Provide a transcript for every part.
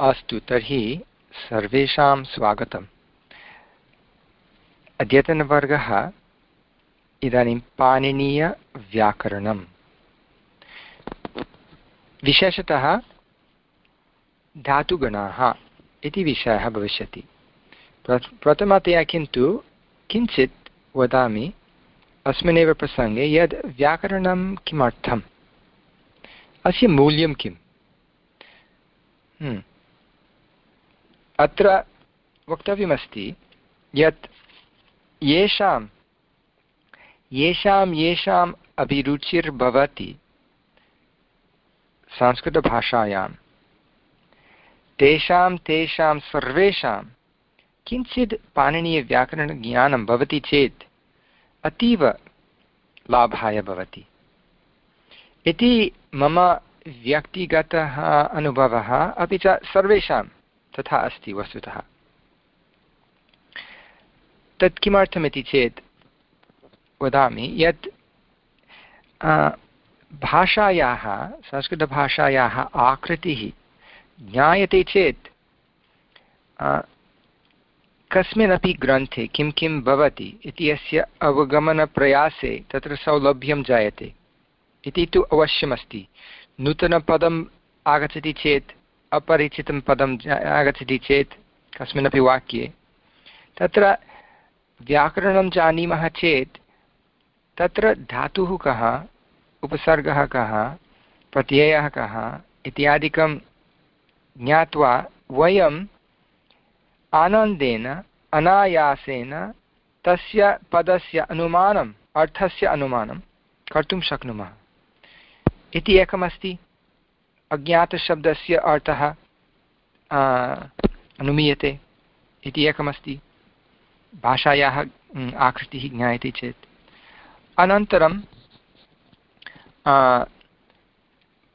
अस्तु तर्हि सर्वेषां स्वागतम्। अद्यतनवर्गः इदानीं पाणिनीयव्याकरणम्। विशेषतः धातुगणाः इति विषयः भविष्यति। प्रथमतया किन्तु किञ्चित् वदामि, अस्मिन्नेव प्रसङ्गे यद् व्याकरणं किमर्थम्? अस्य मूल्यं किम्? हम्म। अत्र वक्तव्यमस्ति यत् येषां येषां, येषाम् अभिरुचिर्भवति संस्कृतभाषायां। तेषां तेषां सर्वेषां किञ्चित् पाणिनीयव्याकरणज्ञानं भवति चेत् अतीव लाभाय भवति। इति मम व्यक्तिगतः अनुभवः अपि च सर्वेषां तथा अस्ति वस्तुतः। तत् किमर्थमिति चेत् वदामि यत् भाषायाः, संस्कृतभाषायाः आकृतिः ज्ञायते चेत् कस्मिन्नपि ग्रन्थे किं किं भवति इति अस्य अवगमनप्रयासे तत्र सौलभ्यं जायते। इति तु अवश्यमस्ति। नूतनपदम् आगच्छति चेत् अपरिचितं पदम् आगच्छति चेत् कस्मिन्नपि वाक्ये। तत्र व्याकरणं जानीमः चेत् तत्र धातुः कः, उपसर्गः कः, प्रत्ययः कः इत्यादिकं ज्ञात्वा वयम् आनन्देन, अनायासेन तस्य पदस्य अनुमानम्, अर्थस्य अनुमानं कर्तुं शक्नुमः। इति एकमस्ति। अज्ञातशब्दस्य अर्थः अनुमीयते इति एकमस्ति। भाषायाः आकृतिः ज्ञायते चेत्। अनन्तरं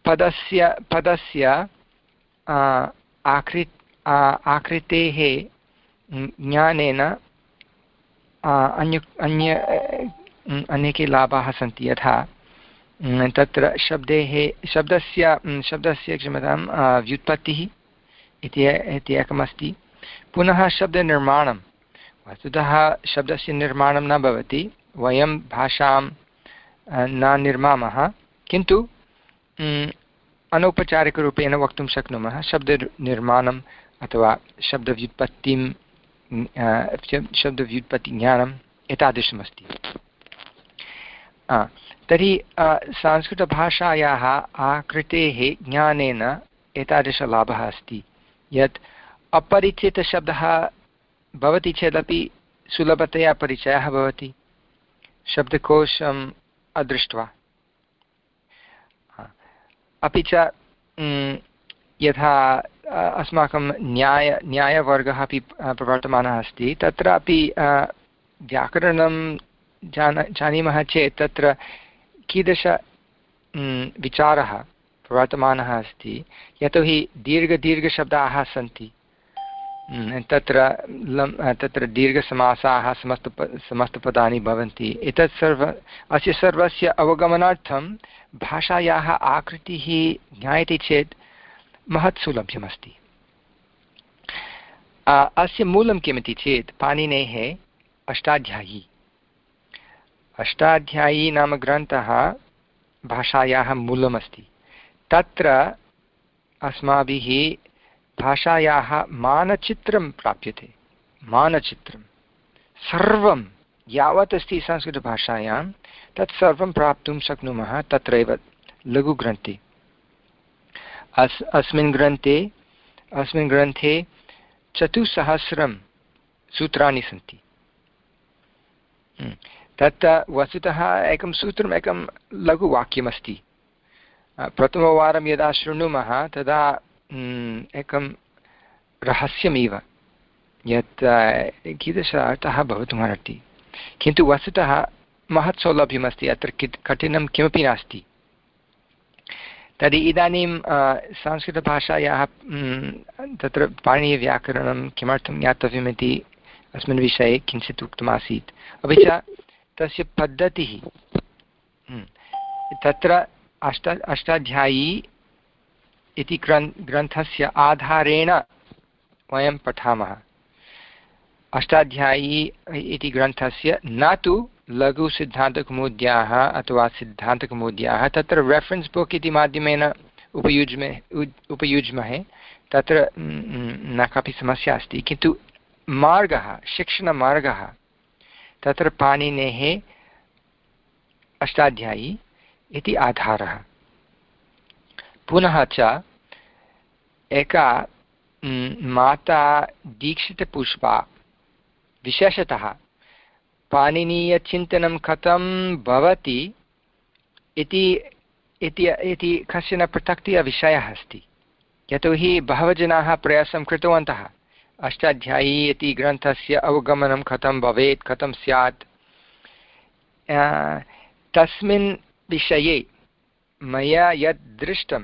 पदस्य पदस्य आकृ आकृतेः ज्ञानेन अन्य अन्य अनेके लाभाः सन्ति। यथा तत्र शब्देः, शब्दस्य शब्दस्य क्षम्यतां व्युत्पत्तिः इति एकमस्ति। पुनः शब्दनिर्माणं। वस्तुतः शब्दस्य निर्माणं न भवति। वयं भाषां न निर्मामः। किन्तु अनौपचारिकरूपेण वक्तुं शक्नुमः। शब्दनिर्माणम् अथवा शब्दव्युत्पत्तिं शब्दव्युत्पत्तिज्ञानम् एतादृशमस्ति। तर्हि संस्कृतभाषायाः आकृतेः ज्ञानेन एतादृशलाभः अस्ति। यत् अपरिचितशब्दः भवति चेदपि सुलभतया परिचयः भवति। शब्दकोशम् अदृष्ट्वा। अपि च यथा अस्माकं न्याय, न्यायवर्गः अपि प्रवर्तमानः अस्ति। तत्रापि व्याकरणं जान, जानीमः चेत् तत्र कीदृश विचारः प्रवर्तमानः अस्ति, यतोहि दीर्घदीर्घशब्दाः सन्ति। तत्र तत्र दीर्घसमासाः समस्तप, समस्तपदानि भवन्ति। एतत् सर्व, अस्य सर्वस्य अवगमनार्थं भाषायाः आकृतिः ज्ञायते चेत् महत् सुलभ्यमस्ति। अस्य मूलं किमिति चेत् पाणिनेः अष्टाध्यायी। अष्टाध्यायी नाम ग्रन्थः भाषायाः मूलमस्ति। तत्र अस्माभिः भाषायाः मानचित्रं प्राप्यते। मानचित्रं। सर्वं, यावत् अस्ति संस्कृतभाषायां तत्सर्वं प्राप्तुं शक्नुमः, तत्रैव लघुग्रन्थे। अस्, अस्मिन् ग्रन्थे अस्मिन् ग्रन्थे चतुस्सहस्रं सूत्राणि सन्ति। तत् वस्तुतः एकं सूत्रम्, एकं लघुवाक्यमस्ति। प्रथमवारं यदा शृणुमः, तदा एकं रहस्यमेव। यत् कीदृश अर्थः भवितुमर्हति किन्तु वस्तुतः महत् सौलभ्यमस्ति, अत्र कित्, कठिनं किमपि नास्ति। तर्हि इदानीं संस्कृतभाषायाः तत्र पाणिनीयव्याकरणं किमर्थं ज्ञातव्यमिति अस्मिन् विषये किञ्चित् उक्तमासीत्। अपि च तस्य पद्धतिः। तत्र अष्ट, अष्टाध्यायी इति ग्रन्, ग्रन्थस्य आधारेण वयं पठामः। अष्टाध्यायी इति ग्रन्थस्य न तु लघुसिद्धान्तकौमुद्याः अथवा सिद्धान्तकौमुद्याः तत्र रेफरेन्स् बुक् इति माध्यमेन उपयुज्मे, उपयुज्महे। तत्र न कापि समस्या अस्ति। किन्तु मार्गः, शिक्षणमार्गः तत्र पाणिनेः अष्टाध्यायी इति आधारः। पुनः च एका माता दीक्षितपुष्पा, विशेषतः पाणिनीयचिन्तनं कथं भवति इति इति कश्चन पृथक्तया विषयः अस्ति। यतोहि बहवः जनाः प्रयासं कृतवन्तः। अष्टाध्यायी इति ग्रन्थस्य अवगमनं कथं भवेत्, कथं स्यात्। तस्मिन् विषये मया यत् दृष्टं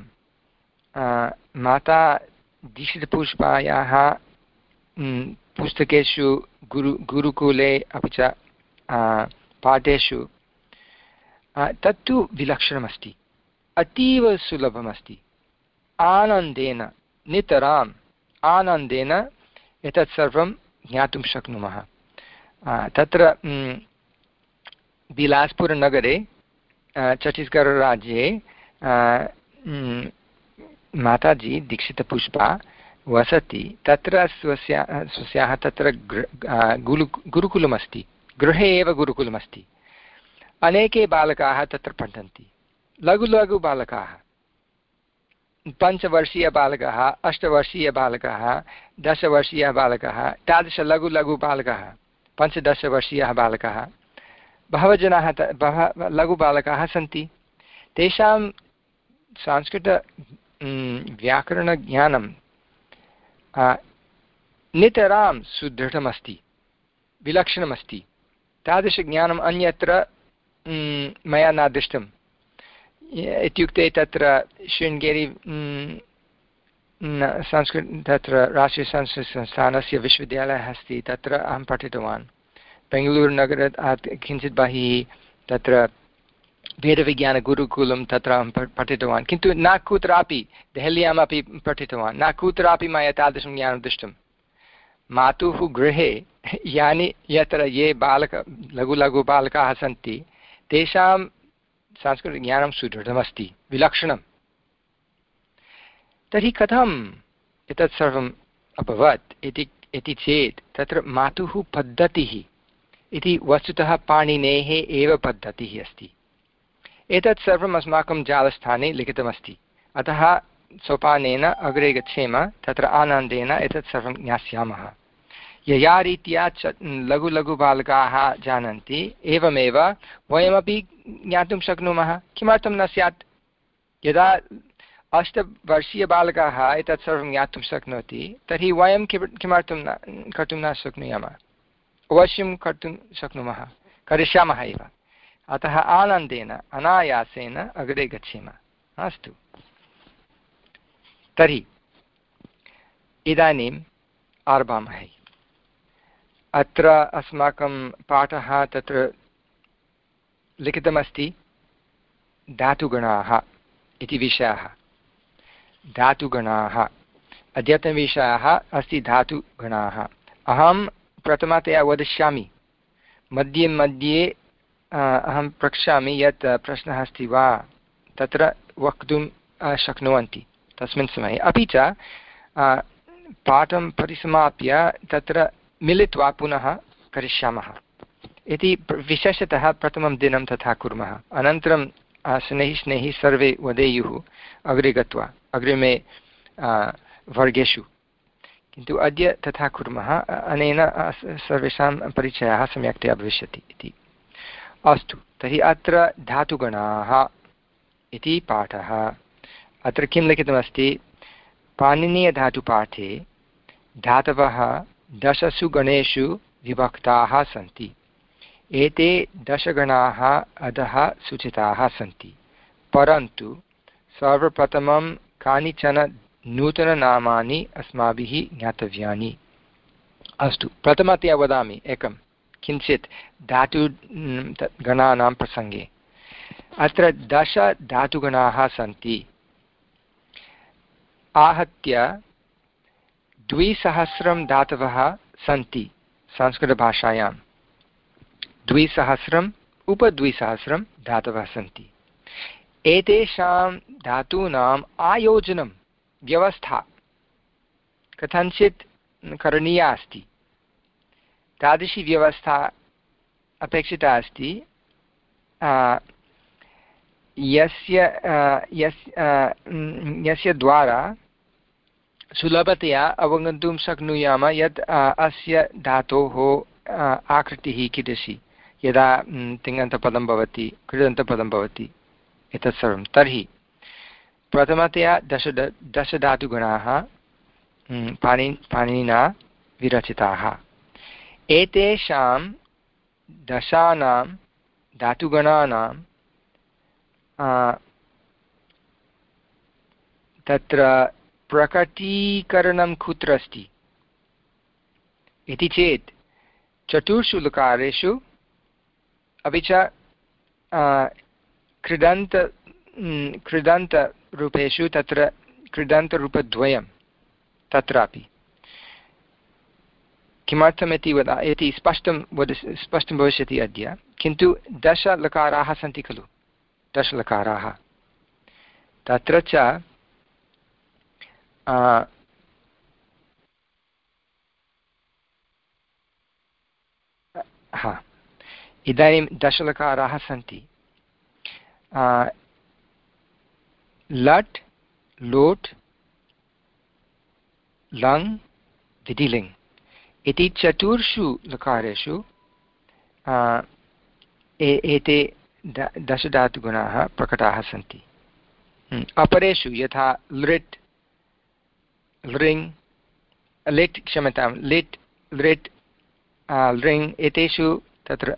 माता दीक्षितपुष्पायाः पुस्तकेषु, गुरु, गुरुकुले अपि च पाठेषु तत्तु विलक्षणमस्ति, अतीव सुलभमस्ति। आनन्देन नितराम्, आनन्देन एतत् सर्वं ज्ञातुं शक्नुमः। तत्र बिलास्पुरनगरे छत्तीस्गढराज्ये माताजी दीक्षितपुष्पा वसति। तत्र स्वस्य, स्वस्याः तत्र गुरु गुरुकुलमस्ति। गृहे एव गुरुकुलमस्ति। अनेके बालकाः तत्र पठन्ति। लघु लघु बालकाः। पञ्चवर्षीयबालकः अष्टवर्षीयबालकः दशवर्षीयः बालकः, तादृश लघु लघु बालकः, पञ्चदशवर्षीयः बालकः। बहवः जनाः बहवः लघुबालकाः सन्ति। तेषां संस्कृत व्याकरणज्ञानं नितरां सुदृढमस्ति, विलक्षणमस्ति। तादृशज्ञानम् अन्यत्र मया न दृष्टम् इत्युक्ते तत्र शृङ्गेरी संस्कृत तत्र राष्ट्रीयसंस्कृतसंस्थानस्य विश्वविद्यालयः अस्ति, तत्र अहं पठितवान्। बेङ्गलूरुनगरात् किञ्चित् बहिः तत्र वेदविज्ञानगुरुकुलं तत्र अहं पठितवान्। किन्तु न कुत्रापि देहल्यामपि पठितवान्। न कुत्रापि मया तादृशं ज्ञानं दृष्टं। मातुः गृहे यानि, यत्र ये बालक, लघु लघु बालकाः सन्ति, तेषां सांस्कृतिकज्ञानं सुदृढमस्ति विलक्षणं तर्हि कथम् एतत् सर्वम् अभवत्? इति इति चेत् तत्र मातुः पद्धतिः, इति वस्तुतः पाणिनेः एव पद्धतिः अस्ति। एतत् सर्वम् अस्माकं जालस्थाने लिखितमस्ति। अतः सोपानेन अग्रे गच्छेम, तत्र आनन्देन एतत् सर्वं ज्ञास्यामः। यया रीत्या च लघु लघु बालकाः जानन्ति। एवमेव वयमपि ज्ञातुं शक्नुमः। किमर्थं न स्यात्? यदा अष्टवर्षीयबालकाः एतत् सर्वं ज्ञातुं शक्नोति, तर्हि वयं किमर्थं न, कर्तुं न शक्नुयामः? अवश्यं कर्तुं शक्नुमः। करिष्यामः एव। अतः आनन्देन, अनायासेन अग्रे गच्छेम। अस्तु। तर्हि, इदानीम् आरभामहे। अत्र अस्माकं पाठः तत्र लिखितमस्ति, धातुगणाः इति विषयः। धातुगणाः। अद्यतनविषयः अस्ति धातुगणाः। अहं प्रथमतया वदिष्यामि। मध्ये मध्ये अहं प्रक्ष्यामि यत् प्रश्नः अस्ति वा। तत्र वक्तुं शक्नुवन्ति। तस्मिन् समये। अपि च पाठं परिसमाप्य तत्र मिलित्वा पुनः करिष्यामः। इति विशेषतः प्रथमं दिनं तथा कुर्मः। अनन्तरं शनैः स्नेहि सर्वे वदेयुः अग्रे गत्वा अग्रिमे वर्गेषु। किन्तु अद्य तथा कुर्मः। अनेन सर्वेषां परिचयः सम्यक्तया भविष्यति इति। अस्तु, तर्हि अत्र धातुगणाः इति पाठः। अत्र किं लिखितमस्ति? पाणिनीयधातुपाठे धातवः दशसु गणेषु विभक्ताः सन्ति। एते दशगणाः अधः सूचिताः सन्ति। परन्तु सर्वप्रथमं कानिचन नूतननामानि अस्माभिः ज्ञातव्यानि। अस्तु, प्रथमतया वदामि एकं। किञ्चित् धातु गणानां प्रसङ्गे। अत्र दश धातुगणाः सन्ति। आहत्य द्विसहस्रं धातवः सन्ति संस्कृतभाषायां। द्विसहस्रम्, उपद्विसहस्रं धातवः सन्ति। एतेषां धातूनाम् आयोजनं व्यवस्था कथञ्चित् करणीया अस्ति। तादृशी व्यवस्था अपेक्षिता अस्ति। यस्य यस्य द्वारा सुलभतया अवगन्तुं शक्नुयाम यत् अस्य धातोः आकृतिः कीदृशी। यदा तिङन्तपदं भवति कृदन्तपदं भवति, एतत् सर्वं। तर्हि, प्रथमतया दश दशधातुगणाः पाणि पाणिनिना विरचिताः। एतेषां दशानां धातुगणानां तत्र प्रकटीकरणं कुत्र अस्ति इति चेत् चतुर्षु लकारेषु अपि च कृदन्त कृदन्तरूपेषु तत्र कृदन्तरूपद्वयं तत्रापि। किमर्थमिति वद, इति स्पष्टं वद, स्पष्टं भविष्यति अद्य। किन्तु दशलकाराः सन्ति खलु, दशलकाराः। तत्र च हा इदानीं दशलकाराः सन्ति लट् लोट् लङ् विधिलिङ् इति चतुर्षु लकारेषु एते दशधातुगुणाः प्रकटाः सन्ति अपरेषु यथा लृट् लृङ् लिट् क्षम्यतां लिट् लृट् लृङ् एतेषु तत्र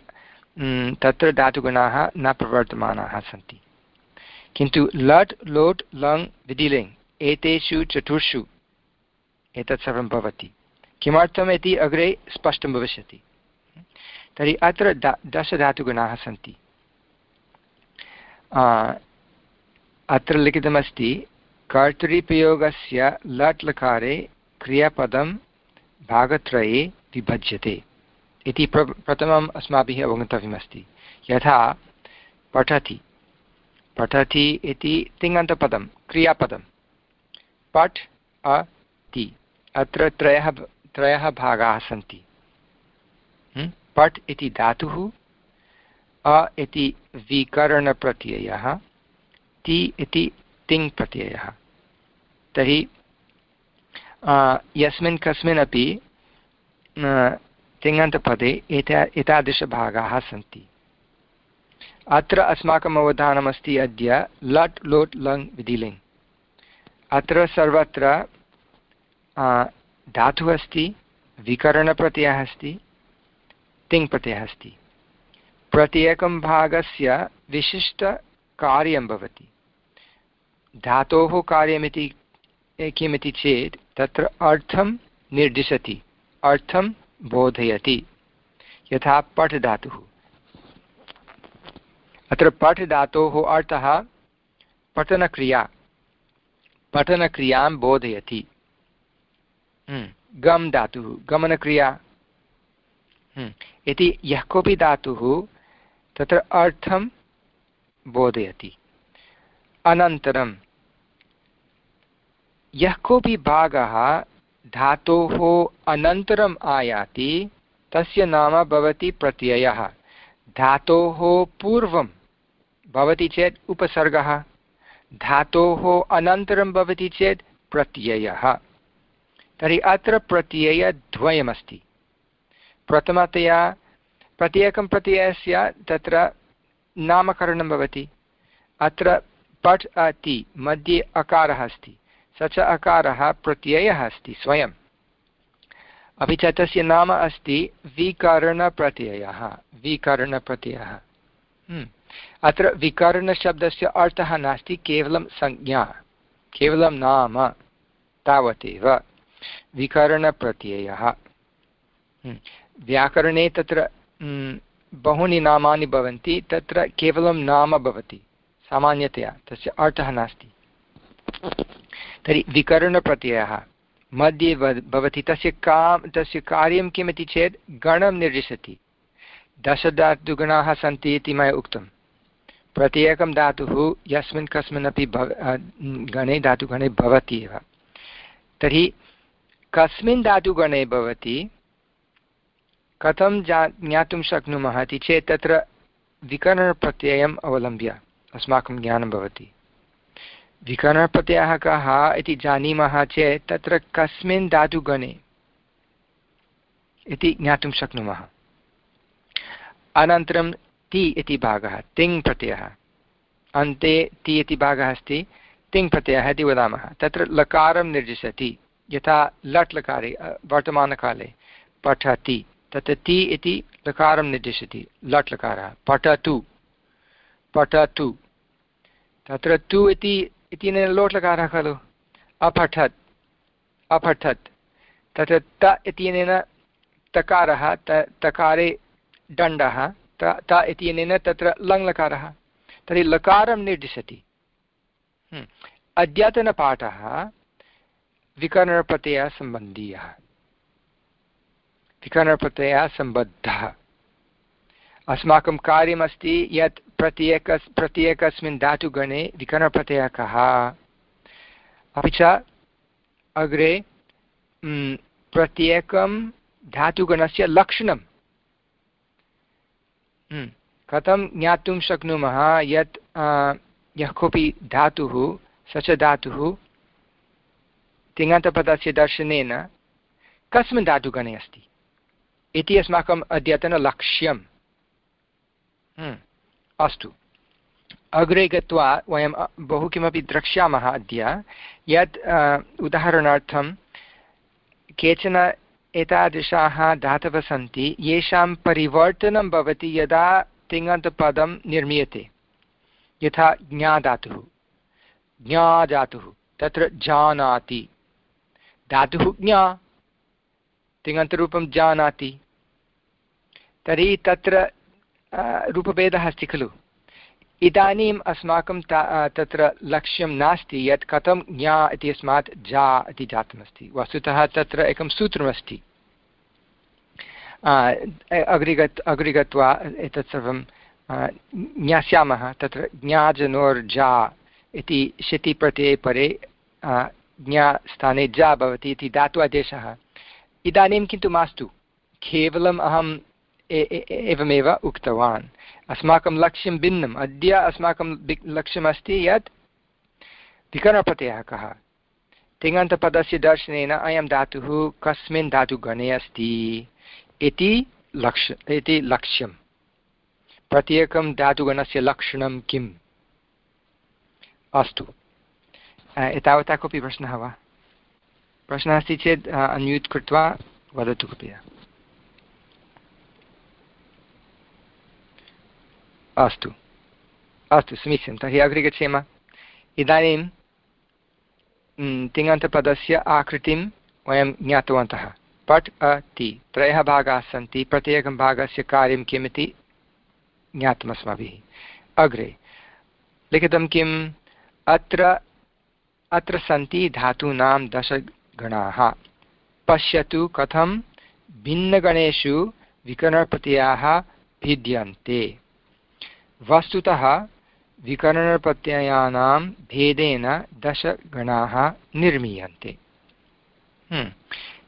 तत्र धातुगुणाः न प्रवर्तमानाः सन्ति। किन्तु लट् लोट् लङ् विधिलिङ् एतेषु चतुर्षु एतत् सर्वं भवति। किमर्थम् इति अग्रे स्पष्टं भविष्यति। तर्हि अत्र द दशधातुगुणाः सन्ति। अत्र लिखितमस्ति कर्तरिप्रयोगस्य लट् लकारे क्रियापदं भागत्रये विभज्यते इति प्र, प्रथमम् अस्माभिः अवगन्तव्यमस्ति। यथा पठति। पठति इति तिङन्तपदं, क्रियापदं। पठ् अति अत्र त्रयः त्रयः भागाः सन्ति। पट् इति धातुः। अ इति विकरणप्रत्ययः। ति इति तिङ् प्रत्ययः तर्हि यस्मिन् कस्मिन् अपि तिङन्तपदे एता, एतादृशभागाः सन्ति। अत्र अस्माकम् अवधानमस्ति अद्य लट् लोट् लङ् विधिलिङ्। अत्र सर्वत्र धातुः अस्ति, विकरणप्रत्ययः अस्ति, तिङ्प्रत्ययः अस्ति। प्रत्येकं भागस्य विशिष्टकार्यं भवति। धातोः कार्यमिति किमिति चेत् तत्र अर्थं निर्दिशति अर्थं बोधयति। यथा पठ् धातुः अत्र पठ् धातोः अर्थः पठनक्रिया पठनक्रियाँ बोधयति। हम्म, गम् धातुः गमनक्रिया। हम्म, इति यः कोऽपि धातुः तत्र अर्थं बोधयति। अनन्तरं यः कोऽपि भागः धातोः अनन्तरम् आयाति, तस्य नाम भवति प्रत्ययः। धातोः पूर्वं भवति चेत् उपसर्गः। धातोः अनन्तरं भवति चेत् प्रत्ययः। तर्हि अत्र प्रत्ययद्वयमस्ति। प्रथमतया प्रत्येकं प्रत्ययस्य तत्र नामकरणं भवति। अत्र पठ् अति, मध्ये अकारः अस्ति। स च अकारः प्रत्ययः अस्ति स्वयम्। अपि च तस्य नाम अस्ति विकरणप्रत्ययः विकरणप्रत्ययः। हम्म। अत्र विकरणशब्दस्य अर्थः नास्ति केवलं संज्ञा केवलं नाम तावदेव। विकरणप्रत्ययः। हम्म। व्याकरणे तत्र हम्म, बहूनि नामानि भवन्ति तत्र केवलं नाम भवति सामान्यतया तस्य अर्थः नास्ति। तर्हि विकरणप्रत्ययः। मध्ये भवति तस्य का तस्य कार्यं किमिति चेत् गणं निर्दिशति। दशधातुगणाः सन्ति इति मया उक्तं। प्रत्येकं धातुः यस्मिन् कस्मिन्नपि भव गणे, धातुगणे भवति एव। तर्हि कस्मिन् धातुगणे भवति, कथं जा, ज्ञातुं शक्नुमः इति चेत् तत्र विकरणप्रत्ययम् अवलम्ब्य अस्माकं ज्ञानं भवति। विकरणप्रत्ययः कः इति जानीमः चेत् तत्र कस्मिन् धातुगणे इति ज्ञातुं शक्नुमः। अनन्तरं ति इति भागः, तिङ् प्रत्ययः। अन्ते ति इति भागः अस्ति, तिङ् प्रत्ययः इति वदामः। तत्र लकारं निर्दिशति। यथा लट् लकारे वर्तमानकाले पठति। तत्र ति इति लकारं निर्दिशति, लट् लकारः। पठतु। पठतु। तत्र तु इति इत्यनेन लोट् लकारः खलु अपठत् अपठत्। तत्र त इत्यनेन तकारः त तकारे दण्डः त त इत्यनेन तत्र लङ्लकारः तर्हि लकारं निर्दिशति। हम्म। अद्यतनपाठः विकरणप्रत्ययः सम्बन्धीयः। विकरणप्रत्ययः सम्बद्धः। अस्माकं कार्यमस्ति यत् प्रत्येक प्रत्येकस्मिन् धातुगणे विकरणप्रत्ययः कः अपि च अग्रे प्रत्येकं धातुगणस्य लक्षणं कथं ज्ञातुं शक्नुमः यत् यः कोऽपि धातुः स च धातुः तिङन्तपदस्य दर्शनेन कस्मिन् धातुगणे अस्ति? इति अस्माकम् अद्यतनलक्ष्यम्। हम्म, अस्तु। अग्रे गत्वा वयं बहु किमपि द्रक्ष्यामः अद्य। यत् उदाहरणार्थं, केचन एतादृशाः धातवः सन्ति, येषां परिवर्तनं भवति यदा तिङन्तपदं निर्मीयते। यथा ज्ञाधातुः ज्ञाधातुः तत्र जानाति। धातुः ज्ञा। तिङन्तरूपं जानाति। तर्हि तत्र रूपभेदः अस्ति खलु इदानीम् अस्माकं तत्र लक्ष्यं नास्ति यत् कथं ज्ञा इत्यस्मात् जा इति जातमस्ति वस्तुतः तत्र एकं सूत्रमस्ति अग्रे गत् अग्रे गत्वा एतत् सर्वं ज्ञास्यामः तत्र ज्ञाजनोर्जा इति शतिप्रत्यये परे ज्ञास्थाने जा भवति इति धात्वादेशः इदानीं किन्तु मास्तु केवलम् अहं एवमेव उक्तवान्। अस्माकं लक्ष्यं भिन्नम्। अद्य अस्माकं लक्ष्यमस्ति यत् विकरणप्रत्ययः कः। तिङन्तपदस्य दर्शनेन अयं धातुः कस्मिन् धातुगणे अस्ति। इति लक्ष्य इति लक्ष्यं प्रत्येकं धातुगणस्य लक्षणं किम्? अस्तु। एतावता कोऽपि प्रश्नः वा? प्रश्नः अस्ति चेत् अन्म्यूट् कृत्वा वदतु कृपया। अस्तु। अस्तु, समीचीनं। तर्हि अग्रे गच्छेम इदानीं तिङन्तपदस्य आकृतिं वयं ज्ञातवन्तः। पट् अति त्रयः भागाः सन्ति। प्रत्येकं भागस्य कार्यं किमिति ज्ञातम् अस्माभिः अग्रे, लिखितं किम्? अत्र अत्र सन्ति धातूनां दशगणाः। पश्यतु कथं भिन्नगणेषु विकरणप्रत्ययाः भिद्यन्ते। वस्तुतः विकरणप्रत्ययानां भेदेन दशगणाः निर्मीयन्ते। हम्म।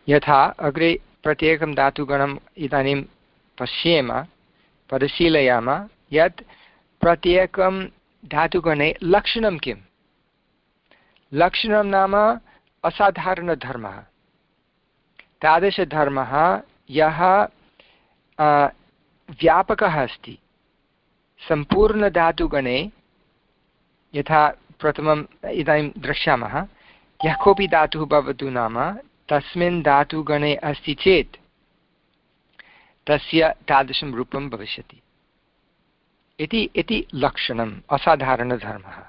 यथा अग्रे प्रत्येकं धातुगणम् इदानीं पश्येम, परिशीलयाम यत् प्रत्येकं धातुगणे लक्षणं किं लक्षणं नाम असाधारणधर्मः। तादृशधर्मः यः व्यापकः अस्ति। सम्पूर्णधातुगणे यथा प्रथमम् इदानीं द्रक्ष्यामः, यः कोऽपि धातुः भवतु नाम, तस्मिन् धातुगणे अस्ति चेत् तस्य तादृशं रूपं भविष्यति। इति इति लक्षणम्, असाधारणधर्मः।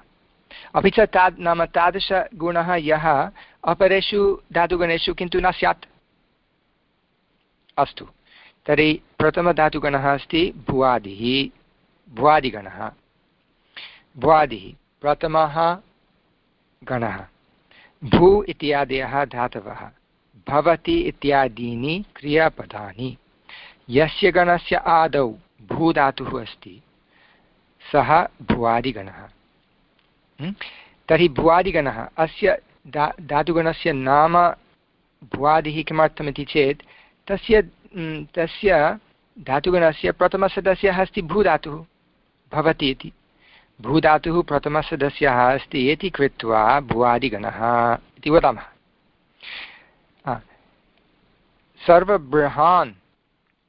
अपि च ताद् नाम तादृशगुणः यः अपरेषु धातुगणेषु किन्तु न स्यात्। अस्तु। तर्हि प्रथमधातुगणः अस्ति भुवादिः। भुवादिगणः भुवादिः प्रथमः गणः। भू इत्यादयः धातवः। भवति इत्यादीनि क्रियापदानि। यस्य गणस्य आदौ भूधातुः अस्ति, सः भुवादिगणः तर्हि भुवादिगणः अस्य धा, धातुगणस्य नाम भुवादिः किमर्थमिति चेत्, तस्य तस्य धातुगणस्य प्रथमसदस्यः अस्ति भूधातुः भवति इति भूधातुः प्रथमसदस्यः अस्ति, इति कृत्वा भुवादिगणः इति वदामः। सर्वबृहान्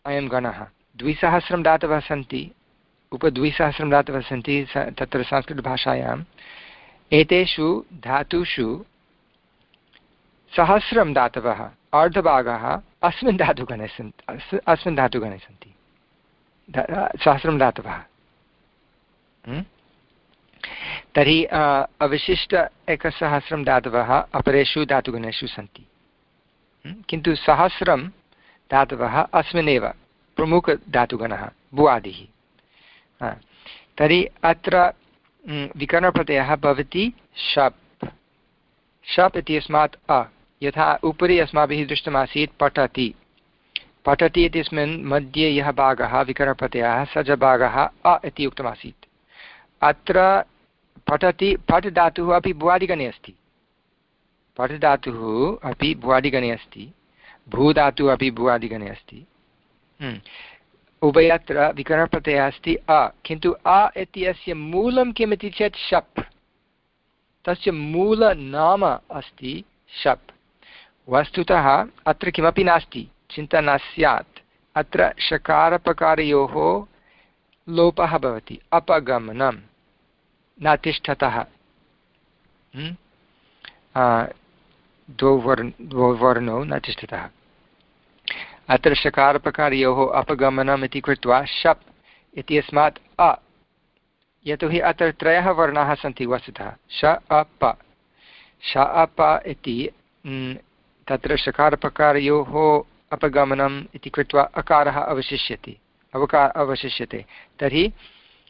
अयं गणः। द्विसहस्रं दातवः सन्ति। उपद्विसहस्रं दातवः सन्ति स, तत्र संस्कृतभाषायाम् एतेषु धातुषु सहस्रं दातवः। अर्धभागः अस्मिन् धातुगणे सन्ति अस्मिन् धातुगणे सन्ति। सहस्रं दातवः। तर्हि अवशिष्ट एकसहस्रं धातवः अपरेषु धातुगणेषु सन्ति। किन्तु सहस्रं धातवः अस्मिन्नेव प्रमुखधातुगणः भुवादिः तर्हि अत्र विकरणप्रत्ययः भवति शप्। शप् इत्यस्मात् अ। यथा उपरि अस्माभिः दृष्टमासीत् पठति। पठति इत्यस्मिन् मध्ये यः भागः, विकरणप्रत्ययः स च भागः अ इति उक्तमासीत्। अत्र पठति पठ् धातुः अपि भुवादिगणे अस्ति। पठ् धातुः अपि भुवादिगणे अस्ति। भूधातुः अपि भुवादिगणे अस्ति। उभयत्र विकरणप्रत्ययः अस्ति अ। किन्तु अ इत्यस्य मूलं किमिति चेत् शप्। तस्य मूलनाम अस्ति शप्। वस्तुतः अत्र किमपि नास्ति। चिन्ता न स्यात्। अत्र शकारपकारयोः लोपः भवति अपगमनं न तिष्ठतः द्वौ वर्ण, द्वौ वर्णौ न तिष्ठतः अत्र शकारप्रकारयोः अपगमनम् इति कृत्वा शप् इत्यस्मात् अ। यतोहि अत्र त्रयः वर्णाः सन्ति वस्तुतः। श अप श अप इति तत्र शकारप्रकारयोः अपगमनम् इति कृत्वा अकारः अवशिष्यति। अवकार अवशिष्यते। तर्हि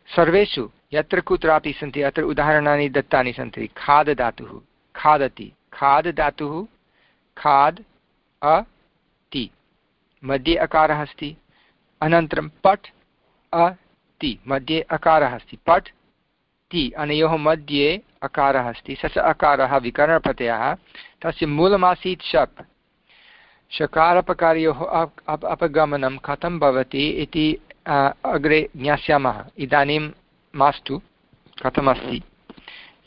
सर्वेषु यत्र कुत्रापि सन्ति, अत्र उदाहरणानि दत्तानि सन्ति। खाद् धातुः खादति। खाद् धातुः खाद् अ ति। मध्ये अकारः अस्ति। अनन्तरं पठ् अ ति। मध्ये अकारः अस्ति। पट् ति। अनयोः मध्ये अकारः अस्ति। स च अकारः विकरणप्रत्ययः तस्य मूलमासीत् शप्। शकारपकारयोः अपगमनं कथं भवति इति अग्रे ज्ञास्यामः। इदानीं मास्तु, कथमस्ति?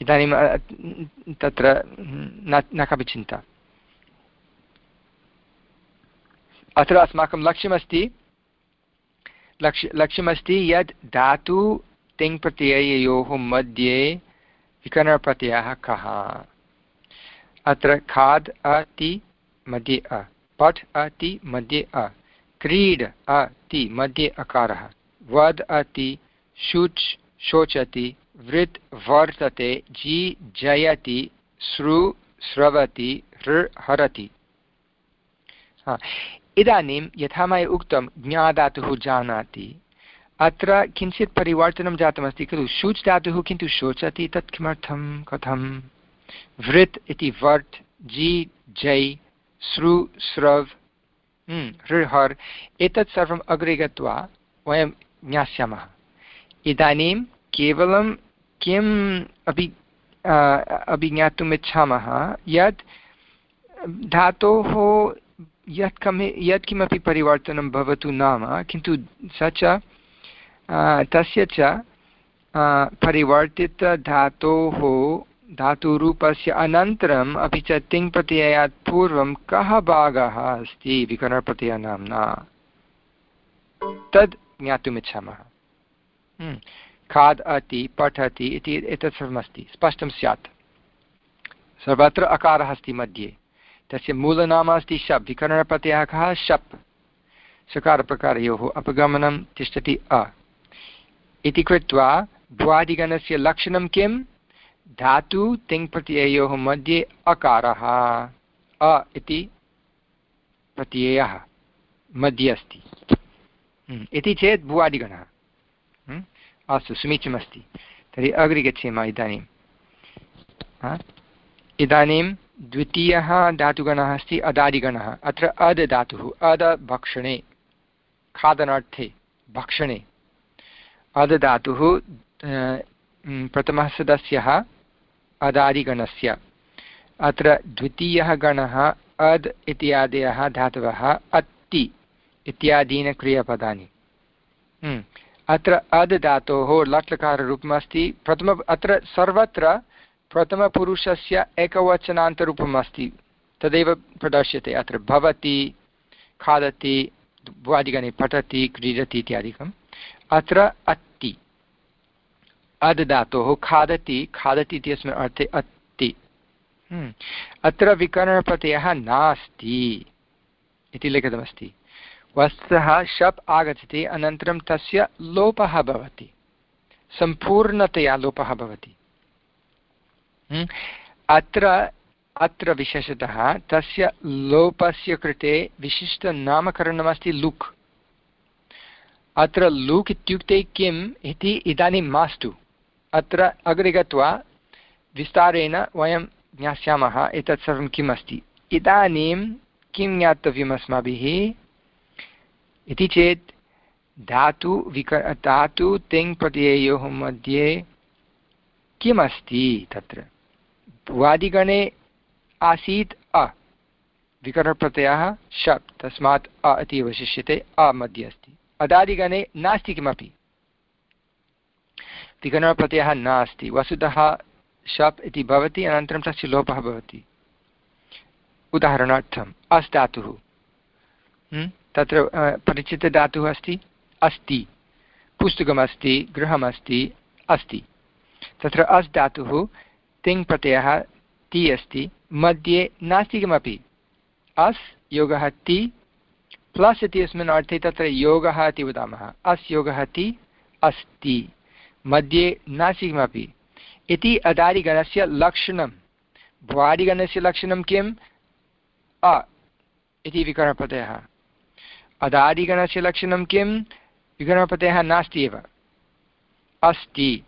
इदानीं तत्र न न कापि चिन्ता। अत्र अस्माकं लक्ष्यमस्ति। लक्ष्य, लक्ष्यमस्ति यत् धातु तिङ्प्रत्यययोः मध्ये विकरणप्रत्ययः कः? अत्र खाद् अति मध्ये अ। पठ् अति मध्ये अ, क्रीड अति मध्ये अकारः, वद् अति शुच् शोचति, वृत् वर्तते, जी जयति, श्रु स्रवति हृ हरति। इदानीं यथा मया उक्तं ज्ञाधातुः जानाति। अत्र किञ्चित् परिवर्तनं जातमस्ति खलु, शुच् धातुः किन्तु शोचति, तत् किमर्थं? कथं वृत् इति वर्ट् जी जै श्रु स्रव् हृहर् एतत् सर्वम् अग्रे गत्वा वयं ज्ञास्यामः इदानीं केवलं किम् अपि अपि ज्ञातुम् इच्छामः यत् धातोः यत् कमि यत्किमपि परिवर्तनं भवतु नाम किन्तु स च तस्य च परिवर्तितधातोः धातुरूपस्य अनन्तरम् अपि च तिङ्प्रत्ययात् पूर्वं कः भागः अस्ति? विकरणप्रत्ययनाम्ना। तद् ज्ञातुमिच्छामः। हम्म। खाद् अति, पठति इति एतत् सर्वमस्ति। स्पष्टं स्यात्। सर्वत्र अकारः अस्ति मध्ये। तस्य मूलनाम अस्ति शप् विकरणप्रत्ययः कः? शप्। सकारप्रकारयोः अपगमनं तिष्ठति अ। इति कृत्वा भ्वादिगणस्य लक्षणं किं धातु तिङ्प्रत्यययोः मध्ये अकारः अ इति प्रत्ययः मध्ये अस्ति। हम्म, इति चेत् भुवादिगणः। हम्म, अस्तु समीचीनमस्ति। तर्हि अग्रे गच्छेम इदानीं। इदानीं द्वितीयः धातुगणः अस्ति अदादिगणः। अत्र अद् धातुः अद भक्षणे खादनार्थे भक्षणे। अद् धातुः प्रथमः सदस्यः अदादिगणस्य। अत्र द्वितीयः गणः अद् इत्यादयः धातवः अत्ति इत्यादीनि क्रियापदानि अत्र अद् धातोः लट्लकाररूपमस्ति। प्रथम अत्र सर्वत्र प्रथमपुरुषस्य एकवचनान्तरूपम् अस्ति तदेव प्रदर्श्यते। अत्र भवति खादति भुवादिगणे पठति क्रीडति इत्यादिकम्। अत्र अत्ति अद् धातोः खादति खादति इत्यस्मिन् अर्थे अत्ति। हम्म। अत्र विकरणप्रत्ययः नास्ति इति लिखितमस्ति। वस्तुतः शप् आगच्छति, अनन्तरं तस्य लोपः भवति। सम्पूर्णतया लोपः भवति। हम्म? अत्र अत्र विशेषतः तस्य लोपस्य कृते विशिष्टनामकरणमस्ति लुक्। अत्र लुक् इत्युक्ते किम् इति इदानीं मास्तु। अत्र अग्रे गत्वा विस्तारेण वयं ज्ञास्यामः एतत् सर्वं किम् अस्ति इदानीं किं ज्ञातव्यम् अस्माभिः? इति चेत् धातु विक, धातु तिङ् प्रत्ययोः मध्ये किमस्ति तत्र? वादिगणे आसीत् अ। विकरणप्रत्ययः शप् तस्मात् अ इति अवशिष्यते। अ मध्ये अस्ति। अदादिगणे नास्ति किमपि। विकरणप्रत्ययः नास्ति। वस्तुतः शप् इति भवति, अनन्तरं तस्य लोपः भवति। उदाहरणार्थम् अस् धातुः तत्र परिचितधातुः अस्ति? अस्ति। पुस्तकमस्ति, गृहमस्ति, अस्ति। तत्र अस् धातुः तिङ् प्रत्ययः ति अस्ति। मध्ये नास्ति किमपि। अस् योगः ति, प्लस् इत्यस्मिन् अर्थे तत्र योगः इति वदामः। अस् योगः ति, अस्ति। मध्ये नास्ति किमपि इति अदादिगणस्य लक्षणं। भ्वादिगणस्य लक्षणं किम् अ। इति विकरणप्रत्ययः अदादिगणस्य लक्षणं किं? विगणप्रत्ययः नास्ति एव। अस्ति।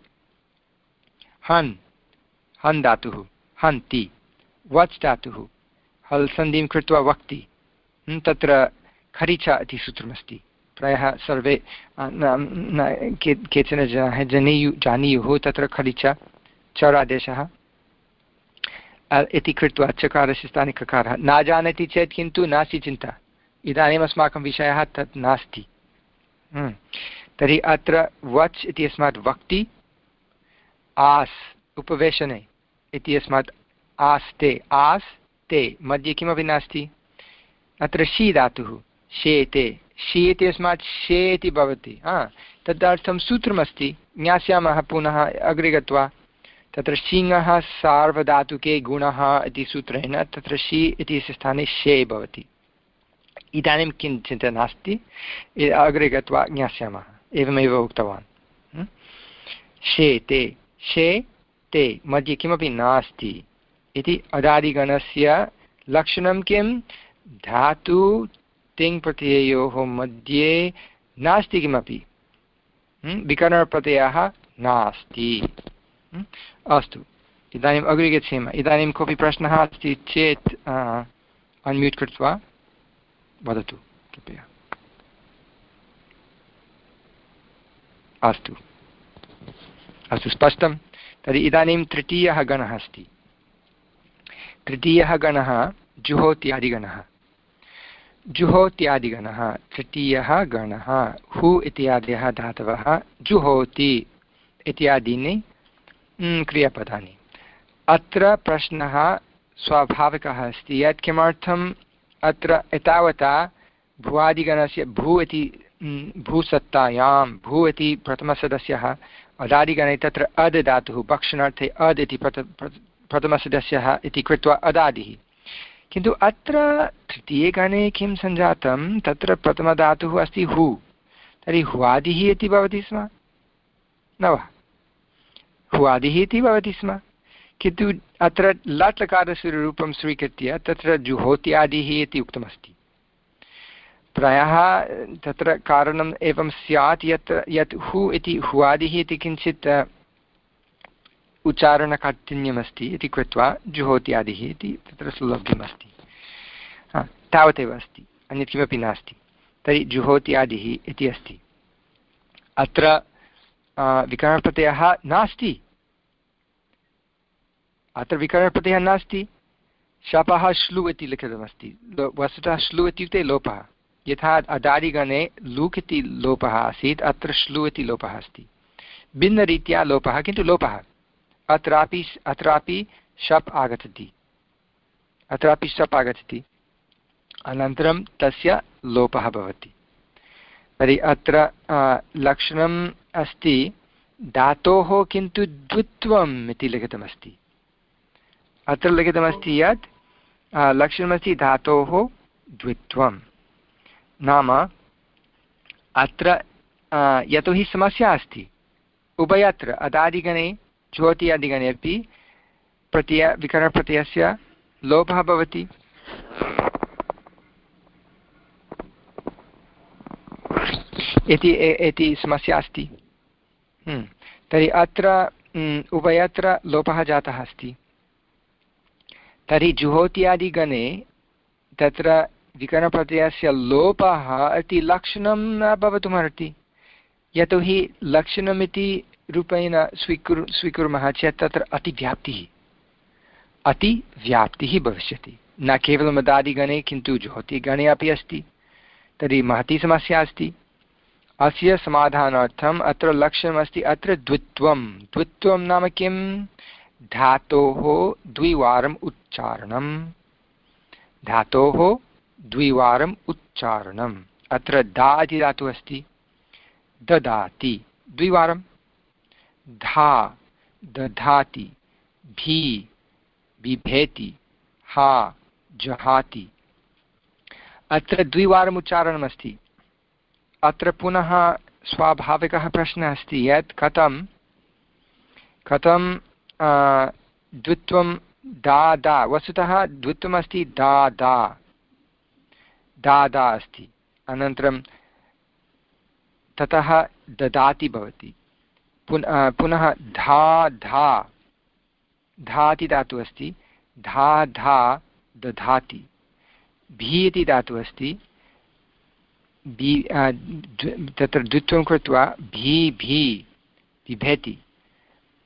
हन्। हन् धातुः। हन्ति। वच् धातुः। हल् सन्धिं कृत्वा वक्ति। तत्र खरिच इति सूत्रमस्ति। प्रायः सर्वे केचन जनाः, जनेयु, जानीयुः, तत्र खरिच चरादेशः। इति कृत्वा चकारस्य स्थाने ककारः। न जानाति चेत् किन्तु नास्ति चिन्ता। इदानीम् अस्माकं विषयः तत् नास्ति। हम्म। तर्हि अत्र वच् इति अस्मात् वक्ति, आस् उपवेशने इति अस्मात् आस्ते आस् ते मध्ये किमपि नास्ति। अत्र शी धातुः शेते शी इति अस्मात् शे इति भवति। हा, तदर्थं सूत्रमस्ति, ज्ञास्यामः पुनः अग्रे गत्वा, तत्र सिंहः सार्वधातुके गुणः इति सूत्रेण तत्र शी इति स्थाने शे भवति। इदानीं किञ्चित् नास्ति अग्रे गत्वा ज्ञास्यामः, एवमेव उक्तवान्। शे, ते शे, ते मध्ये किमपि नास्ति इति अदादिगणस्य लक्षणं किं? धातु तिङ् प्रत्ययोः मध्ये नास्ति किमपि। विकरणप्रत्ययः नास्ति। अस्तु। इदानीम् अग्रे गच्छेम। इदानीं कोऽपि प्रश्नः अस्ति चेत् अन्म्यूट् कृत्वा वदतु, कृपया। अस्तु। अस्तु, स्पष्टं। तर्हि इदानीं तृतीयः गणः अस्ति। तृतीयः गणः जुहोत्यादिगणः। जुहोत्यादिगणः, तृतीयः गणः, हु इत्यादयः धातवः, जुहोति इत्यादीनि क्रियापदानि। अत्र प्रश्नः स्वाभाविकः अस्ति, यत् किमर्थं अत्र एतावता भुवादिगणस्य भू इति भूसत्तायां, भू इति प्रथमसदस्यः, अदादिगणे तत्र अद् धातुः, भक्षणार्थे अद् इति प्रथमसदस्यः इति कृत्वा अदादिः। किन्तु अत्र तृतीये गणे किं सञ्जातं, तत्र प्रथमधातुः अस्ति हु। तर्हि हुवादिः इति भवति स्म। न वा? हुवादिः इति भवति स्म। किन्तु अत्र लट् लकारस्य रूपं स्वीकृत्य तत्र जुहोत्यादिः इति उक्तमस्ति। प्रायः तत्र कारणम् एवं स्यात् यत् यत् हु इति हुवादिः इति किञ्चित् उच्चारणकाठिन्यमस्ति इति कृत्वा जुहोत्यादिः इति तत्र सौलभ्यमस्ति तावदेव अस्ति, अन्यत् किमपि नास्ति। तर्हि जुहोत्यादिः इति अस्ति। अत्र विकरणप्रत्ययः नास्ति। अत्र विकरणप्रत्ययः नास्ति। शपः श्लु इति लिखितमस्ति। वस्तुतः श्लु इत्युक्ते लोपः। यथा अदादिगणे लुक् इति लोपः आसीत्, अत्र श्लु इति लोपः अस्ति। भिन्नरीत्या लोपः किन्तु लोपः। अत्रापि अत्रापि शप् आगच्छति अत्रापि शप् आगच्छति अनन्तरं तस्य लोपः भवति तर्हि अत्र लक्षणम् अस्ति धातोः किन्तु द्वित्वम् इति लिखितमस्ति अत्र लिखितमस्ति यत् लक्षणमस्ति धातोः द्वित्वं नाम अत्र यतोहि समस्या अस्ति उभयत्र अदादिगणे ज्योति अपि प्रत्यय विकरणप्रत्ययस्य लोपः भवति। इति इति समस्या अस्ति। हम्म, तर्हि अत्र उभयत्र लोपः जातः अस्ति। तर्हि जुहोत्यादिगणे तत्र विकरणप्रत्ययस्य लोपः इति लक्षणं न भवितुमर्हति। यतोहि लक्षणमिति रूपेण स्वीकुर्, स्वीकुर्मः चेत् तत्र अतिव्याप्तिः। अतिव्याप्तिः भविष्यति। न केवलं मदादिगणे किन्तु ज्योतिगणे अपि अस्ति। तर्हि महती समस्या अस्ति। अस्य समाधानार्थम् अत्र लक्ष्यमस्ति अत्र द्वित्वं द्वित्वं नाम किं धातोः द्विवारम् उच्चारणं धातोः द्विवारम् उच्चारणम्। अत्र दा इति धातुः अस्ति। ददाति। द्विवारं धा, दधाति, भी, बिभेति, हा, जहाति। अत्र द्विवारम् उच्चारणमस्ति अत्र पुनः स्वाभाविकः प्रश्नः अस्ति यत् कथं कथं द्वित्वं दा दा वस्तुतः द्वित्वमस्ति दा दा दा दा अस्ति। अनन्तरं ततः ददाति भवति। पुन धा धा। धाति धातुः अस्ति। धा धा, दधाति। भी इति धातुः अस्ति। बि तत्र द्वित्वं कृत्वा भी भी, बिभेति।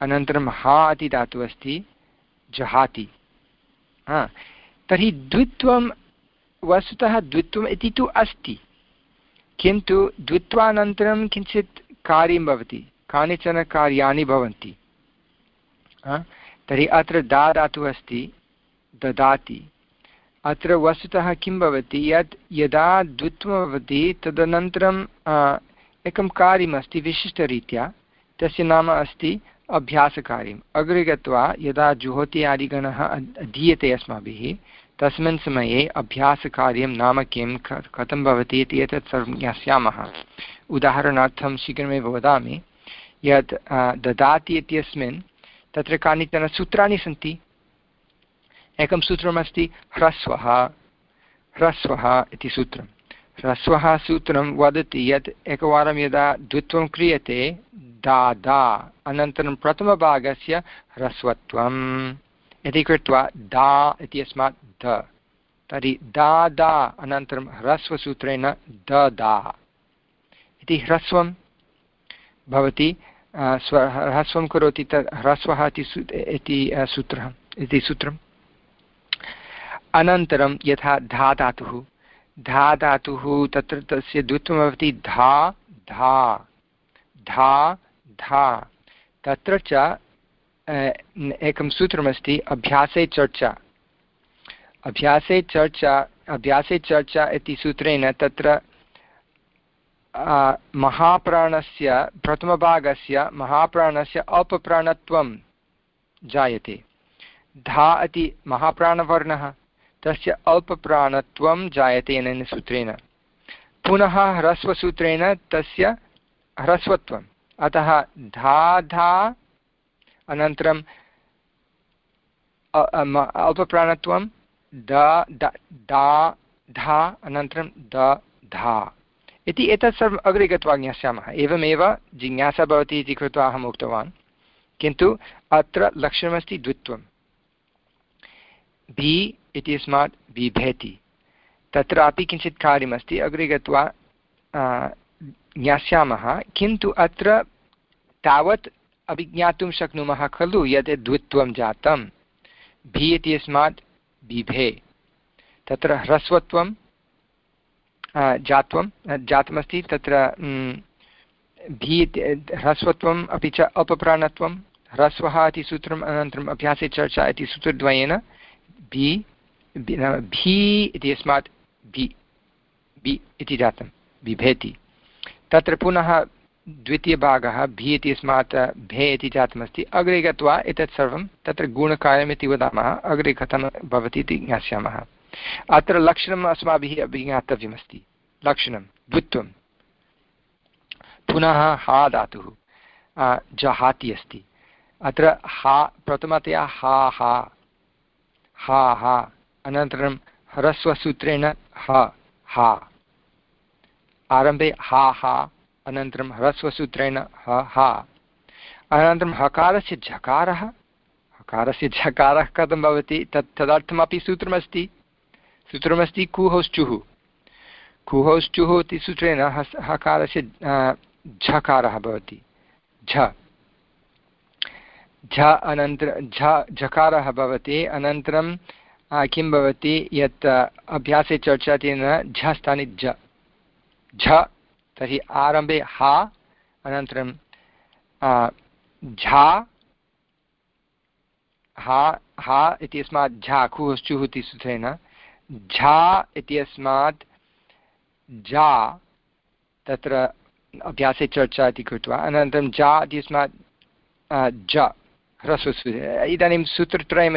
अनन्तरं हा इति धातुः अस्ति, जहाति। हा। तर्हि द्वित्वं, वस्तुतः द्वित्वम् इति तु अस्ति। किन्तु द्वित्वानन्तरं किञ्चित् कार्यं भवति। कानिचन कार्याणि भवन्ति। तर्हि अत्र दा धातुः अस्ति, ददाति। अत्र वस्तुतः किं भवति? यत् यदा द्वित्वं भवति तदनन्तरम् एकं कार्यमस्ति विशिष्टरीत्या, तस्य नाम अस्ति अभ्यासकार्यम्। अग्रे गत्वा यदा जुहोति आदिगणः अधीयते अस्माभिः, तस्मिन् समये अभ्यासकार्यं नाम किं, कथं भवति इति एतत् सर्वं ज्ञास्यामः। उदाहरणार्थं शीघ्रमेव वदामि। यत् ददाति इत्यस्मिन्, तत्र कानिचन सूत्राणि सन्ति? एकं सूत्रमस्ति ह्रस्वः। ह्रस्वः इति सूत्रं। ह्रस्वः सूत्रं वदति यत् एकवारं यदा द्वित्वं क्रियते दा दा अनन्तरं प्रथमभागस्य ह्रस्वत्वम् इति कृत्वा दा इत्यस्मात् द। तर्हि दा दा अनन्तरं ह्रस्वसूत्रेण द दा इति ह्रस्वं भवति। स्व, ह्रस्वं करोति तत् ह्रस्वः इति सूत्रम् इति सूत्रं। अनन्तरं यथा धा धातुः। धा धातुः तत्र तस्य द्वित्वं भवति धा धा धा धा। तत्र च एकं सूत्रमस्ति, अभ्यासे चर्चा। अभ्यासे चर्चा अभ्यासे चर्चा इति सूत्रेण तत्र महाप्राणस्य, प्रथमभागस्य महाप्राणस्य अपप्राणत्वं जायते। धा इति महाप्राणवर्णः, तस्य अल्पप्राणत्वं जायते अनेन सूत्रेण। पुनः ह्रस्वसूत्रेण तस्य ह्रस्वत्वम्। अतः धा धा, अनन्तरं अल्पप्राणत्वं द, दा, धा, अनन्तरं द, धा। इति एतत् सर्वम् अग्रे गत्वा ज्ञास्यामः। एवमेव जिज्ञासा भवति इति कृत्वा अहम् उक्तवान्। किन्तु अत्र लक्षणमस्ति द्वित्वं भि इति स्मात् बिभेति। तत्रापि किञ्चित् कार्यमस्ति। अग्रे गत्वा ज्ञास्यामः। किन्तु अत्र तावत् अभिज्ञातुं शक्नुमः खलु यत् द्वित्वं जातं भि इत्यस्मात् बिभे। तत्र ह्रस्वत्वं जात्वं जातमस्ति, तत्र भी, ह्रस्वत्वम् अपि च अपप्राणत्वं, ह्रस्वः इति सूत्रम् अनन्तरम् अभ्यासे चर्चा इति सूत्रद्वयेन, भि, भी इति यस्मात् बि बि इति जातं, बिभेति। तत्र पुनः द्वितीयभागः, भी इत्यस्मात् भे इति जातमस्ति। अग्रे गत्वा एतत् सर्वं तत्र गुणकार्यमिति वदामः, अग्रे कथं भवति इति ज्ञास्यामः। अत्र लक्षणम् अस्माभिः अपि ज्ञातव्यमस्ति लक्षणं, द्वित्वं। पुनः हा धातुः जहाति अस्ति। अत्र हा, प्रथमतया हा हा। हा हा। अनन्तरं ह्रस्वसूत्रेण ह, हा। आरम्भे हा हा। अनन्तरं ह्रस्वसूत्रेण ह, हा। अनन्तरं हकारस्य झकारः। हकारस्य झकारः कथं भवति? तत् तदर्थमपि सूत्रमस्ति। सूत्रमस्ति कुहौश्चुः कुहौश्चुः इति सूत्रेण हस्, हकारस्य झकारः भवति। झ। झ अनन्तर, झ झकारः भवति। अनन्तरं किं भवति? यत् अभ्यासे चर्चा तेन झ स्थाने झ। झ, तर्हि आरम्भे हा, अनन्तरं झा, हा हा इत्यस्मात् झा खुश्चुः इति सूत्रेण। झा इत्यस्मात् झा तत्र अभ्यासे चर्चा इति कृत्वा, अनन्तरं झा इत्यस्मात् झ, ह्रस्वसु, इदानीं सूत्रत्रयं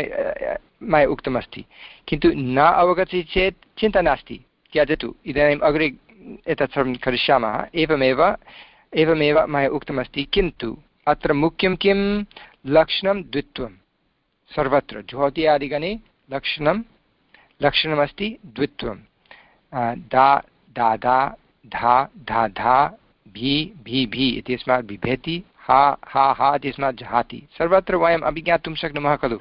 मया उक्तमस्ति। किन्तु न अवगच्छति चेत् चिन्ता नास्ति, त्यजतु। इदानीम् अग्रे एतत् सर्वं करिष्यामः। एवमेव एवमेव मया उक्तमस्ति, किन्तु अत्र मुख्यं किं? लक्षणं द्वित्वं। सर्वत्र, ज्योतियादिगणे लक्षणं लक्षणमस्ति द्वित्वं दा दा दा धा धा धा भी भी भी इत्यस्मात् बिभेति, हा हा हा इत्यस्मात् जहाति। सर्वत्र वयम् अभिज्ञातुं शक्नुमः खलु।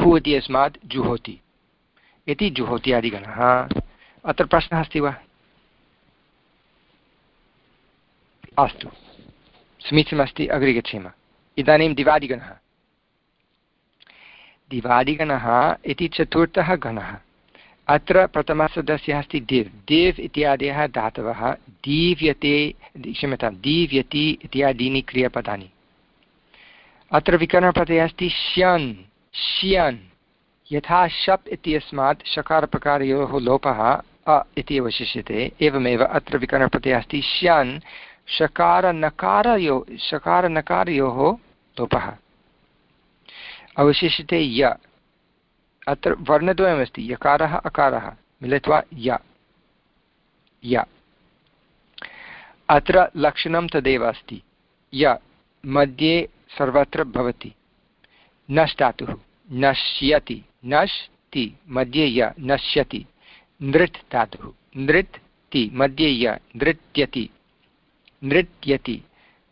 हु इत्यस्मात् जुहोति। इति जुहोत्यादिगणः अत्र प्रश्नः अस्ति वा? अस्तु। समीचीनमस्ति, अग्रे गच्छेम। इदानीं दिवादिगणः। दिवादिगणः इति चतुर्थः गणः। अत्र प्रथमसदस्यः अस्ति दिव्। दिव् इत्यादयः धातवः दीव्यते, क्षम्यतां, दीव्यति इत्यादीनि क्रियापदानि। अत्र विकरणप्रत्ययः अस्ति श्यन्। श्यन्। यथा शप् इत्यस्मात् शकारप्रकारयोः लोपः अ इति अवशिष्यते। एवमेव अत्र विकरणप्रत्ययः अस्ति श्यन्। शकारनकारयो, शकारनकारयोः लोपः। अवशिष्यते य। अत्र वर्णद्वयमस्ति, यकारः, अकारः, मिलित्वा य। य। अत्र लक्षणं तदेव अस्ति। य मध्ये सर्वत्र भवति। नश् धातुः नश्यति नश्ति मध्ये य, नश्यति नृत् धातुः नृत् ति मध्ये य, नृत्यति नृत्यति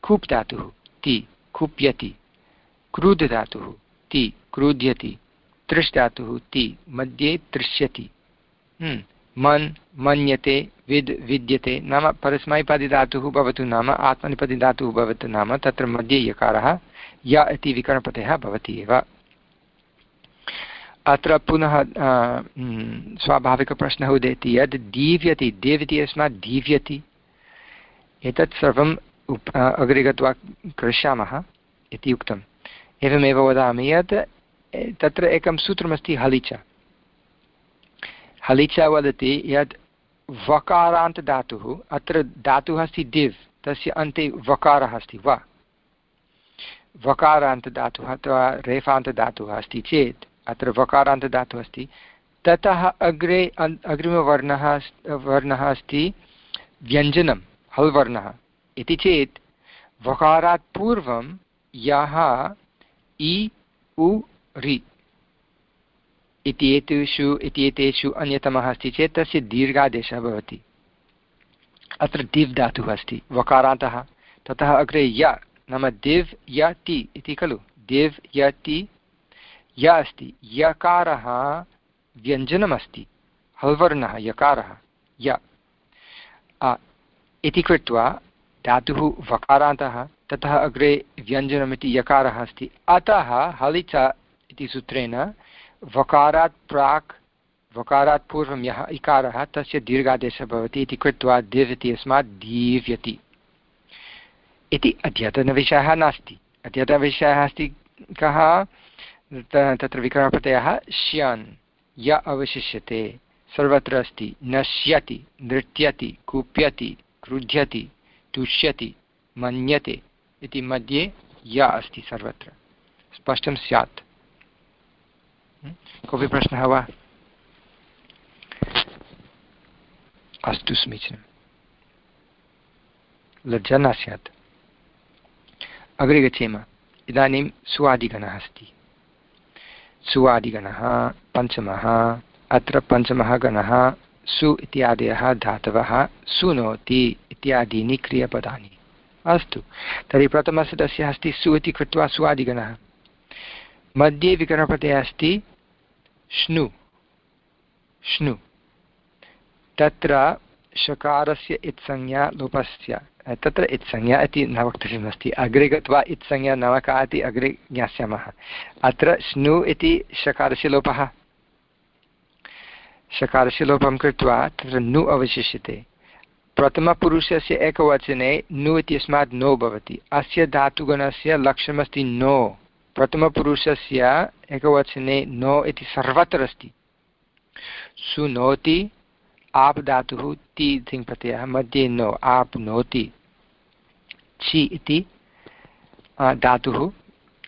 खूप् धातुः ति खुप्यति क्रुद् धातुः ति क्रुध्यति तृष् धातुः ति मध्ये तृष्यति। हम्म, मन् मन्यते विद् विद्यते नाम परस्मैपदिधातुः भवतु नाम आत्मनिपदिधातुः भवतु नाम तत्र मध्ये यकारः य इति विकरणप्रत्ययः भवति एव। अत्र पुनः हम्म, स्वाभाविकप्रश्नः उदेति यद् दीव्यति देव्यति अस्मात् दीव्यति। एतत् सर्वम् उप अग्रे गत्वा करिष्यामः इति उक्तम्। एवमेव वदामि यत् तत्र एकं सूत्रमस्ति हलिच। हलिच वदति यत् वकारान्तदातुः अत्र धातुः अस्ति दिव्, तस्य अन्ते वकारः अस्ति वा। वकारान्तदातुः अथवा रेफान्तदातुः अस्ति चेत्, अत्र वकारान्तदातुः अस्ति। ततः अग्रे अग्रिमवर्णः वर्णः अस्ति व्यञ्जनं हल् वर्णः इति चेत्, वकारात् पूर्वं यः इ, उ, रि इत्येतेषु इत्येतेषु अन्यतमः अस्ति चेत् तस्य दीर्घादेशः भवति। अत्र दिव् धातुः अस्ति, वकारान्तः। ततः अग्रे य, नाम दिव् यति इति खलु। दिव् यति य अस्ति। यकारः व्यञ्जनमस्ति। हल्वर्णः, यकारः, य। इति कृत्वा धातुः वकारान्तः, ततः अग्रे व्यञ्जनमिति यकारः अस्ति। अतः हलिच इति सूत्रेण वकारात् प्राक्, वकारात् पूर्वं यः इकारः, तस्य दीर्घादेशः भवति इति कृत्वा दिव् इति अस्मात् दीव्यति इति अद्यतनविषयः नास्ति। अद्यतनविषयः अस्ति कः? तत्र विकरणप्रत्ययः श्यन्। य अवशिष्यते। सर्वत्र अस्ति। नश्यति, नृत्यति, कुप्यति, क्रुध्यति। तुष्यति, मन्यते इति मध्ये य अस्ति सर्वत्र। स्पष्टं स्यात्। कोऽपि प्रश्नः वा? अस्तु समीचीनं लज्जा न स्यात्। अग्रे गच्छेम। इदानीं सुवादिगणः अस्ति। सुवादिगणः पञ्चमः, अत्र पञ्चमः गणः सु इत्यादयः धातवः सुनोति इत्यादीनि क्रियपदानि। अस्तु, तर्हि प्रथमसदस्यः अस्ति सु इति कृत्वा सुवादिगणः। मध्ये विकरणप्रत्ययः अस्ति श्नु। श्नु। तत्र शकारस्य इत्संज्ञा लोपस्य तत्र इत्संज्ञा इति न वक्तव्यमस्ति अग्रे गत्वा इत्संज्ञा नाम का इति अग्रे ज्ञास्यामः। अत्र श्नु इति शकारस्य लोपः। शकारस्य लोपं कृत्वा तत्र नु अवशिष्यते। प्रथमपुरुषस्य एकवचने नु इत्यस्मात् नो भवति। अस्य धातुगणस्य लक्ष्यमस्ति नो। प्रथमपुरुषस्य एकवचने नो इति सर्वत्र अस्ति सुनोति आप् धातुः ति प्रत्ययः मध्ये नो आप्नोति चि इति धातुः,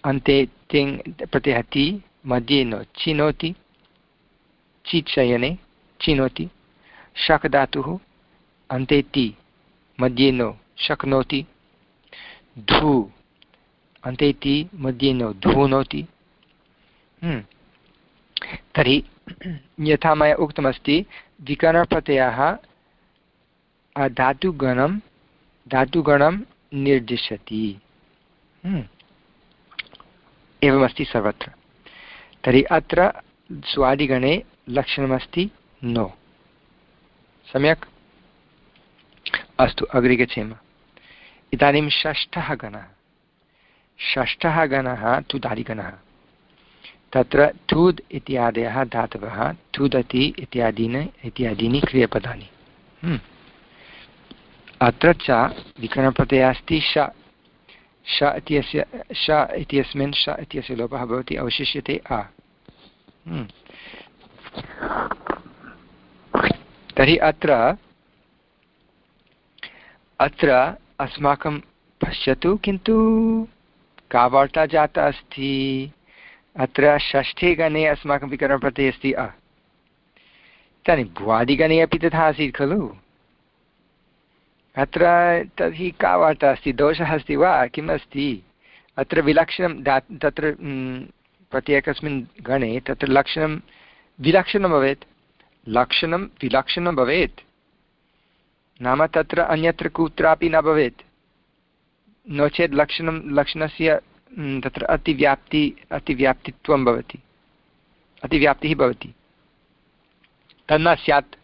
अन्ते तिङ् प्रत्ययः ति, मध्ये नो। चिनोति चिचयने, चिनोति शक् धातुः अन्ते ति, मध्ये नो, शक्नोति, धू, अन्ते ति, मध्ये नो, धूनोति हम्म। तर्हि, यथा मया उक्तमस्ति, विकरणप्रत्ययः धातुगणं धातुगणं निर्दिशति हम्म। एवमस्ति सर्वत्र तर्हि अत्र स्वादिगणे लक्षणमस्ति? नो। सम्यक्? अस्तु, अग्रे गच्छेम। इदानीं षष्ठः गणः। षष्ठः गणः तुदादिगणः। तत्र थूद् इत्यादयः धातवः, थुदति इत्यादीनि इत्यादीनि क्रियपदानि। हम्म। अत्र च विकरणप्रत्ययः अस्ति श। श इत्यस्य, श इत्यस्मिन्, श इत्यस्य लोपः भवति, अवशिष्यते आ हम्म। तर्हि अत्र अत्र अस्माकं पश्यतु, किन्तु का वार्ता जाता अस्ति? अत्र षष्ठे गणे अस्माकं विकरणप्रत्ययः अस्ति अ। इदानीं भुवादिगणे अपि तथा आसीत् खलु? अत्र तर्हि का वार्ता अस्ति? दोषः अस्ति वा? किम् अस्ति अत्र विलक्षणं दा, तत्र प्रत्येकस्मिन् गणे तत्र लक्षणं विलक्षणं भवेत्। लक्षणं विलक्षणं भवेत्। नाम तत्र अन्यत्र कुत्रापि न भवेत्। नो चेत् लक्षणं, लक्षणस्य तत्र अतिव्याप्ति, अतिव्याप्तित्वं भवति। अतिव्याप्तिः भवति। तन्न स्यात्।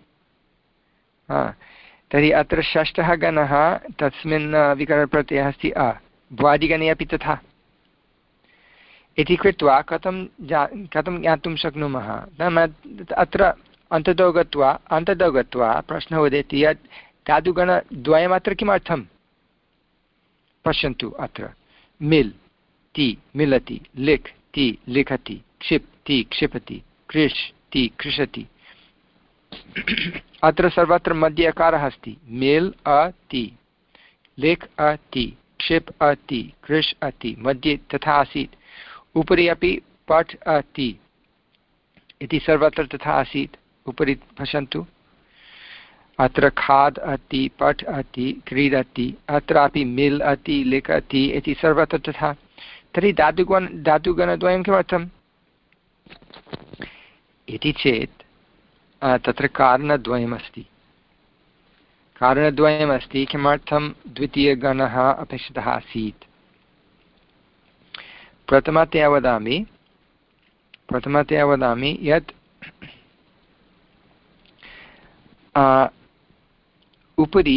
तर्हि अत्र षष्ठः गणः तस्मिन् विकरणप्रत्ययः अस्ति, अ, भ्वादिगणे अपि तथा। इति कृत्वा कथं जा, कथं ज्ञातुं शक्नुमः? नाम अत्र अन्ततो गत्वा अन्ततो गत्वा प्रश्नः वदति यत् धातुगणद्वयमत्र किमर्थं? पश्यन्तु अत्र। मिल्, ति, मिलति, लिख्, ति, लिखति, क्षिप्, ति, क्षिपति, कृष्, ति कृषति अत्र सर्वत्र मध्ये अकारः अस्ति। मिल् अति लिख् अति क्षिप् अति कृष् अति मध्ये तथा आसीत्। उपरि अपि पठ् अति इति सर्वत्र तथा आसीत्। उपरि पश्यन्तु। अत्र खाद् अति पठ् अति क्रीडति अत्रापि मिल् अति लिखति इति सर्वत्र तथा। तर्हि धातुगण धातुगणद्वयं किमर्थम्? इति चेत् तत्र कारणद्वयमस्ति। कारणद्वयमस्ति किमर्थं द्वितीयगणः अपेक्षितः आसीत्? प्रथमतया वदामि प्रथमतया वदामि यत् उपरि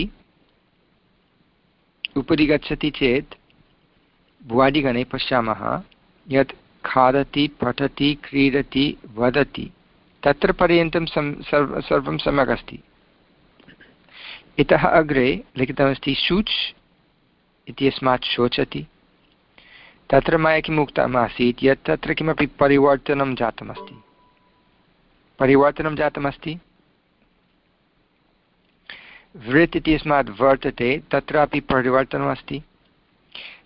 उपरि गच्छति चेत् भुवादिगणे पश्यामः, यत् खादति, पठति, क्रीडति, वदति, तत्र पर्यन्तं सर्वं सम्यक् अस्ति इतः अग्रे लिखितमस्ति शूच् इत्यस्मात् शोचति। तत्र मया किम् उक्तमासीत् यत् तत्र किमपि परिवर्तनं जातमस्ति। परिवर्तनं जातमस्ति? वृत् इत्यस्मात् वर्तते तत्रापि परिवर्तनमस्ति।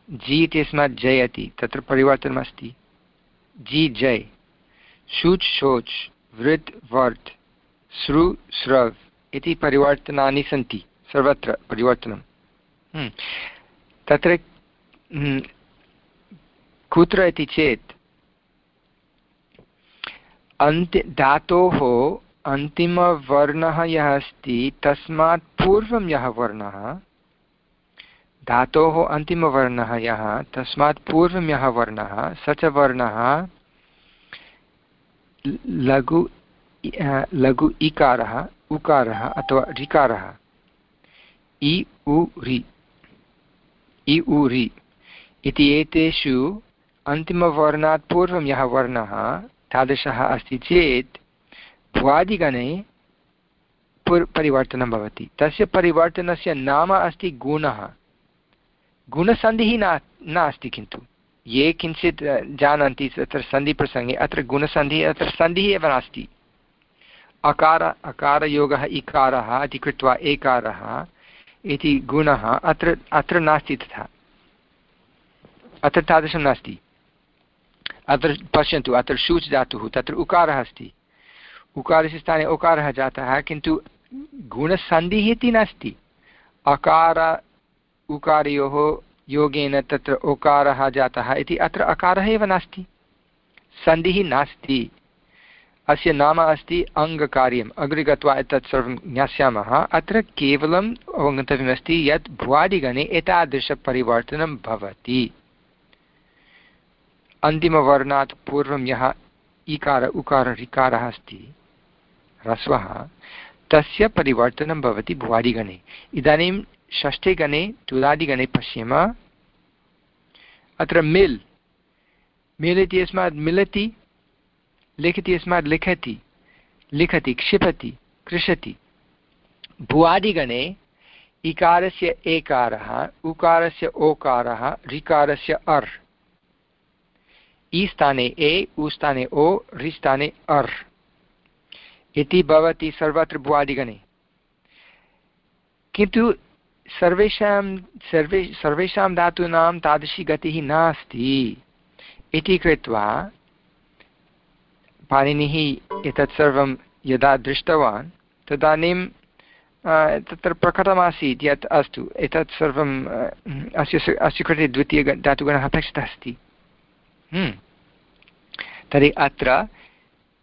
जि इत्यस्मात् जयति तत्र परिवर्तनमस्ति। जि जय। शुच् शोच् वृत् वर्त् श्रु स्रव् इति परिवर्तनानि सन्ति सर्वत्र परिवर्तनं। हम्म। तत्र हम्म, कुत्र इति चेत् अन्ति धातोः अन्तिमवर्णः यः अस्ति, तस्मात् पूर्वं यः वर्णः, धातोः अन्तिमवर्णः यः, तस्मात् पूर्वं यः वर्णः, स च वर्णः लघु लघु इकारः, उकारः अथवा ऋकारः इ, उ, रि। इ, उ, रि। इति एतेषु अन्तिमवर्णात् पूर्वं यः वर्णः तादृशः अस्ति चेत् भ्वादिगणे पुर्, परिवर्तनं भवति। तस्य परिवर्तनस्य नाम अस्ति गुणः। गुणसन्धिः न, नास्ति किन्तु। ये किञ्चित् जानन्ति तत्र सन्धिप्रसङ्गे, अत्र गुणसन्धिः, अत्र सन्धिः एव नास्ति। अकार, अकारयोगः इकारः इति कृत्वा एकारः इति गुणः अत्र अत्र नास्ति तथा। अत्र तादृशं नास्ति। अत्र, पश्यन्तु, अत्र शूच् धातुः तत्र उकारः अस्ति। उकारस्य स्थाने उकारः जातः, किन्तु गुणसन्धिः इति नास्ति। अकार, उकारयोः योगेन तत्र ओकारः जातः इति अत्र अकारः एव नास्ति। सन्धिः नास्ति। अस्य नाम अस्ति अङ्गकार्यम्। अग्रे गत्वा एतत् सर्वं ज्ञास्यामः। अत्र केवलम् अवगन्तव्यमस्ति यत् भुवादिगणे एतादृशपरिवर्तनं भवति। अन्तिमवर्णात् पूर्वं यः इकार, उकार ऋकारः अस्ति, ह्रस्वः, तस्य परिवर्तनं भवति भुवादिगणे। इदानीं षष्ठे गणे तुलादिगणे पश्येम। अत्र मिल् मिल् इति यस्मात् मिलति, लिखति यस्मात् लिखति लिखति, क्षिपति कृषति भुवादिगणे इकारस्य एकारः, उकारस्य ओकारः ऋकारस्य अर्। इ स्थाने ए, उ स्थाने ओ, ऋ स्थाने अर्। इति भवति सर्वत्र भुवादिगणे। किन्तु सर्वेषां, सर्वे, सर्वेषां धातूनां तादृशी गतिः नास्ति। इति कृत्वा पाणिनिः एतत् सर्वं यदा दृष्टवान्, तदानीं तत्र प्रकटमासीत् यत् अस्तु। एतत् सर्वं अस्य अस्य कृते द्वितीय धातुगणः अपेक्षितः अस्ति। तर्हि अत्र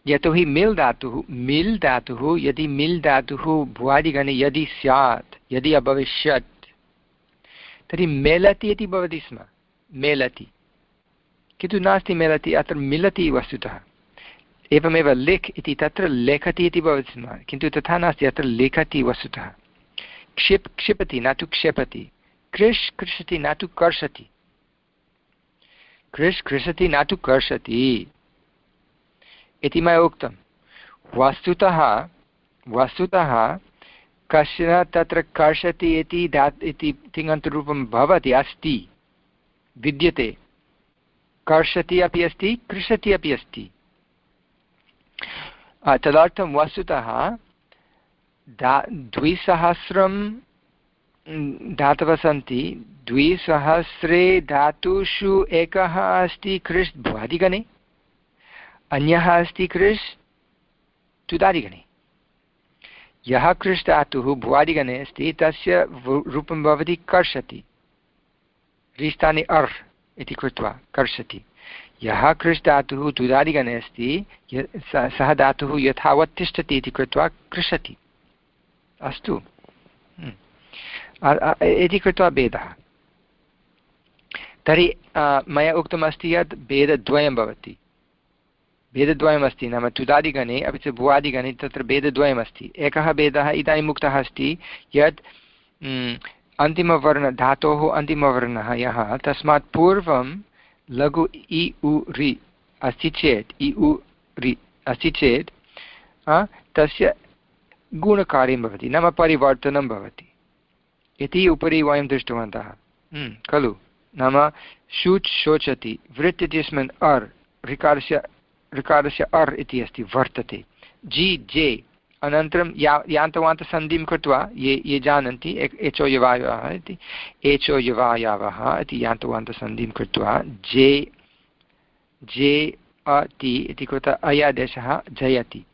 यतोहि मिल् धातुः मिल् धातुः, यदि मिल् धातुः भुवादिगणे यदि स्यात्, यदि अभविष्यत्, तर्हि मेलति इति भवति स्म। मेलति। किन्तु नास्ति मेलति, अत्र मिलति वस्तुतः। एवमेव लिख् इति, तत्र लेखति इति भवति स्म। किन्तु तथा नास्ति, अत्र लिखति वस्तुतः। क्षिप्, क्षिपति, न तु क्षेपति। कृष्, कृषति, न तु कर्षति। कृष् कृषति न तु कर्षति। इति मया उक्तं। वस्तुतः वस्तुतः कश्चन तत्र कर्षति इति धा इति तिङन्तरूपं भवति, अस्ति। विद्यते। कर्षति अपि अस्ति कृषति अपि अस्ति। तदर्थं वस्तुतः धा द्विसहस्रं धातवः सन्ति द्विसहस्रे धातुषु एकः अस्ति कृष् भ्वादिगणे, अन्यः अस्ति कृष् तुदादिगणे। यः कृष् धातुः भुवादिगणे अस्ति, तस्य रूपं भवति कर्षति। रिस्थाने अर् इति कृत्वा कर्षति। यः कृष् धातुः तुदादिगणे अस्ति सः धातुः यथावत् तिष्ठति इति कृत्वा कृषति। अस्तु। इति कृत्वा भेदः। तर्हि मया उक्तमस्ति यत् भेदद्वयं भवति। भेदद्वयमस्ति, नाम तुदादिगणे, अपि च भुवादिगणे, तत्र भेदद्वयमस्ति। एकः भेदः इदानीम् उक्तः अस्ति, यत् अन्तिमवर्ण धातोः अन्तिमवर्णः यः, तस्मात् पूर्वं लघु इ, उ, रि अस्ति चेत्, इ, उ, रि अस्ति चेत् तस्य गुणकार्यं भवति, नाम परिवर्तनं भवति। इति उपरि वयं दृष्टवन्तः। खलु? नाम शूच् शोचति वृत् इत्यस्मिन् अर् ऋकारस्य ऋकारस्य अर् इति अस्ति वर्तते। जि जे अनन्तरं या यान्तवान्तसन्धिं कृत्वा ये ये जानन्ति एचो यवायवः इति एचो यवायावः इति यान्तवान्तसन्धिं कृत्वा जे जे अति इति कृत्वा अयादेशः जयति।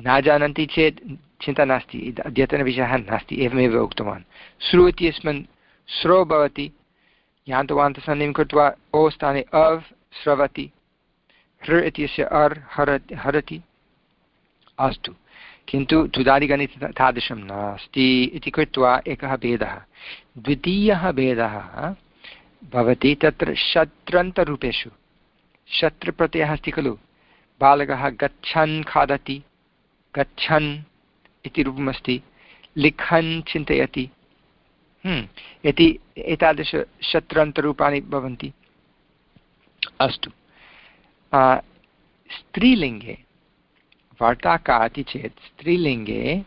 न जानन्ति चेत् चिन्ता नास्ति अद्यतनविषयः नास्ति, एवमेव उक्तवान्। श्रु इत्यस्मिन् स्रो भवति यान्तवान्तसन्धिं कृत्वा ओ स्थाने अव् स्रवति हृ इत्यस्य अर् हर, हरति, अस्तु। किन्तु तुदादिगणित तादृशं नास्ति इति कृत्वा एकः भेदः। द्वितीयः भेदः भवति तत्र शत्रन्तरूपेषु। शत्रुप्रत्ययः अस्ति खलु। बालकः गच्छन् खादति, गच्छन् इति रूपमस्ति। लिखन् चिन्तयति। हम्म, इति एतादृशशत्रन्तरूपाणि भवन्ति। अस्तु। स्त्रीलिङ्गे वार्ता का इति चेत् स्त्रीलिङ्गे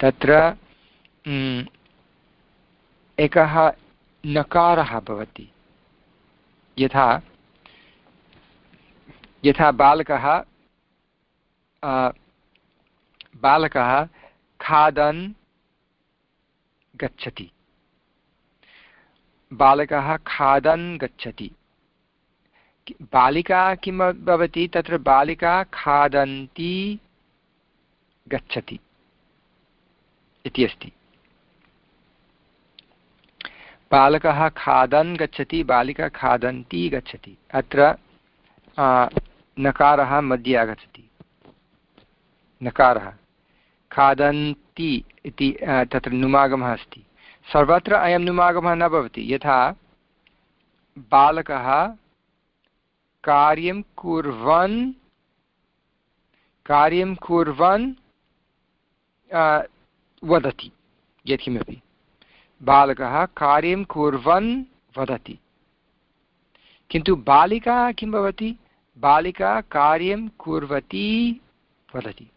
तत्र एकः नकारः भवति। यथा यथा बालकः बालकः खादन् गच्छति। बालकः खादन् गच्छति। बालिका किं भवति? तत्र बालिका खादन्ती गच्छति इति अस्ति। बालकः खादन् गच्छति, बालिका खादन्ती गच्छति। अत्र नकारः मध्ये आगच्छति। नकारः। खादन्ति इति तत्र नुमागमः अस्ति। सर्वत्र अयं नुमागमः न भवति। यथा बालकः कार्यं कुर्वन् कार्यं कुर्वन् वदति, यत्किमपि। बालकः कार्यं कुर्वन्, वदति। किन्तु बालिका किं भवति? बालिका कार्यं कुर्वती, वदति।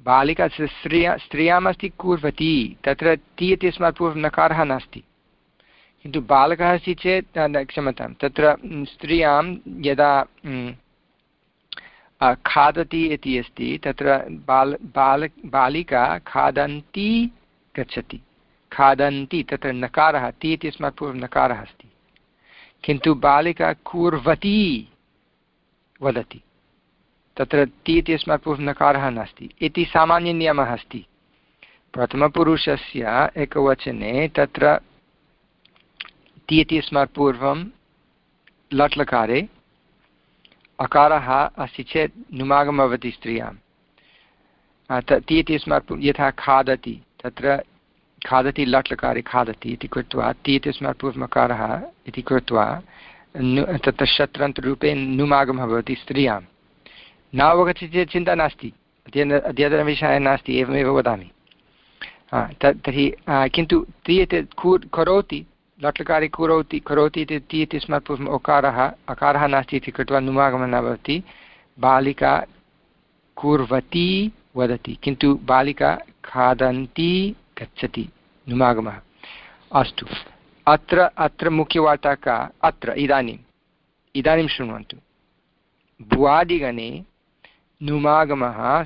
बालिका स्त्रिया स्त्रियाम् अस्ति कुर्वती, तत्र ति इत्यस्मात् पूर्वं नकारः नास्ति। किन्तु बालकः अस्ति चेत् क्षम्यतां, तत्र स्त्रियाँ यदा खादति इति अस्ति, तत्र बाल बाल, बालिका खादन्ती गच्छति। खादन्ति, तत्र नकारः ति इत्यस्मात् पूर्वं नकारः अस्ति। किन्तु बालिका कुर्वती वदति। तत्र ति इत्यस्मात् पूर्वं नकारः नास्ति। इति सामान्यनियमः अस्ति। प्रथमपुरुषस्य एकवचने तत्र ति इत्यस्मात् पूर्वं लट्लकारे अकारः अस्ति चेत् नुमागं भवति स्त्रियाँ ति इत्यस्मात् यथा खादति, तत्र खादति लट्लकारे खादति इति कृत्वा ति इत्यस्मात् पूर्वमकारः इति कृत्वा तत्र शत्रन्तरूपे नुमागमः भवति स्त्रियाँ न अवगच्छति चेत् चिन्ता नास्ति। अद्य अद्यतनविषयः नास्ति, एवमेव वदामि। तर्हि किन्तु ति करोति, लट्लकारे करोति करोति इति ति इत्यस्मात् पूर्वम् ओकारः, अकारः नास्ति इति कृत्वा नुमागमः न भवति। बालिका कुर्वती, वदति। किन्तु बालिका खादन्ती, गच्छति नुमागमः। अस्तु। अत्र अत्र मुख्यवार्ता का अत्र, इदानीम्। इदानीं शृण्वन्तु। भुवादिगणे नुमागमः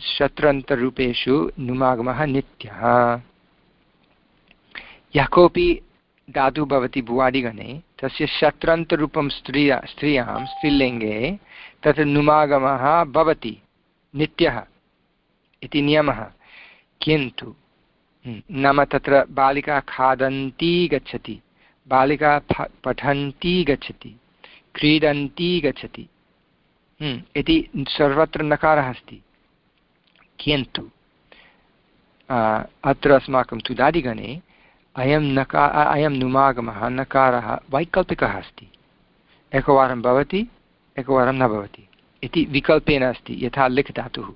शत्रन्तरूपेषु नुमागमः नित्यः। यः कोऽपि धातुः भवति भुवादिगणे तस्य शत्रन्तरूपं स्त्रिया स्त्रियाँ, स्त्रीलिङ्गे तत्र नुमागमः भवति, नित्यः इति नियमः। किन्तु नाम तत्र बालिका खादन्ती गच्छति, बालिका पठन्ती गच्छति, क्रीडन्ती गच्छति। इति सर्वत्र नकारः अस्ति, किन्तु अत्र अस्माकं तुदादिगणे अयं नका, अयं नुमागमः, नकारः वैकल्पिकः अस्ति। एकवारं भवति, एकवारं न भवति। इति विकल्पेन अस्ति, यथा लिख् धातुः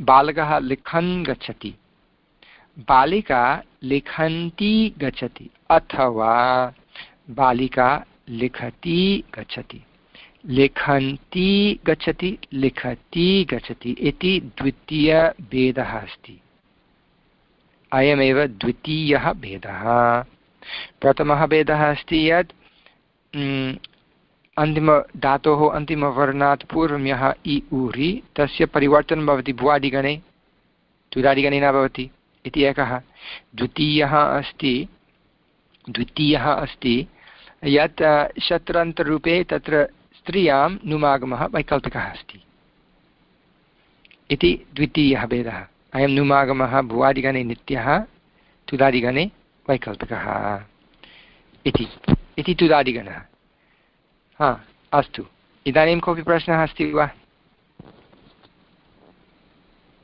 बालकः लिखन् गच्छति। बालिका लिखन्ती गच्छति, अथवा बालिका लिखति गच्छति। लिखन्ती गच्छति, लिखति गच्छति इति द्वितीयभेदः अस्ति। अयमेव द्वितीयः भेदः। प्रथमः भेदः अस्ति यत् अन्तिमधातोः अन्तिमवर्णात् पूर्वं यः इ ऊरि तस्य परिवर्तनं भवति भुवादिगणे तुदादिगणे न भवति इति एकः। द्वितीयः अस्ति द्वितीयः अस्ति यत्, शत्रन्तरूपे तत्र स्त्रियाँ नुमागमः वैकल्पिकः अस्ति। इति द्वितीयः भेदः। अयं नुमागमः भुवादिगणे नित्यः तुदादिगणे वैकल्पिकः। इति। इति तुदादिगणः। हा अस्तु। इदानीं कोऽपि प्रश्नः अस्ति वा?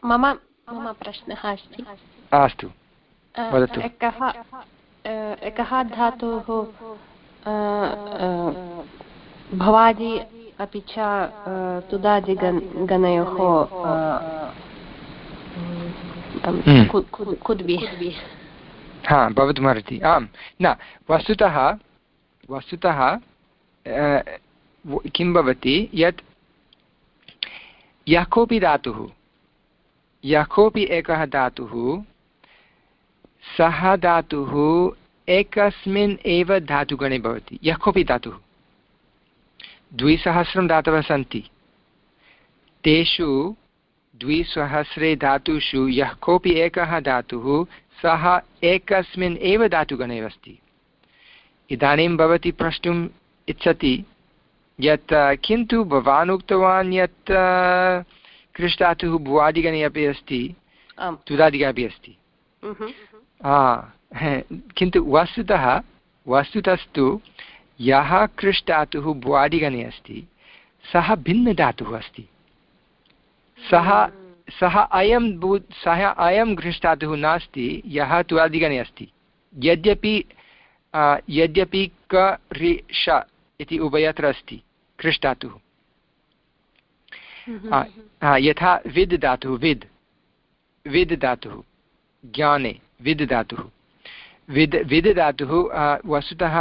मम मम प्रश्नः अस्ति। अस्तु। वदतु। एकः एकः धातुः भवादि अपि च तुदादिगण गणयोः हा भवितुमर्हति आम् न वस्तुतः वस्तुतः किं भवति यत् यः कोऽपि धातुः यः कोऽपि एकः धातुः सः धातुः एकस्मिन् एव धातुगणे भवति। यः कोऽपि धातुः। द्विसहस्रं धातवः सन्ति। तेषु द्विसहस्रे धातुषु यः कोऽपि एकः धातुः सः एकस्मिन् एव धातुगणे अस्ति। इदानीं भवती प्रष्टुम् इच्छति यत् किन्तु भवान् उक्तवान् यत् कृष्धातुः भुवादिगणे अपि अस्ति तुदादिगे अपि अस्ति। किन्तु वस्तुतः वस्तुतस्तु यः कृष् धातुः भ्वादिगणे अस्ति सः भिन्नधातुः अस्ति। सः सः अयं भू सः अयं घृष्टातुः नास्ति यः तुरादिगणे अस्ति। यद्यपि यद्यपि क रि श इति उभयत्र अस्ति कृष्टातुः यथा विद् धातुः विद् विद् धातुः ज्ञाने विद् धातुः। विद् विद् धातुः वस्तुतः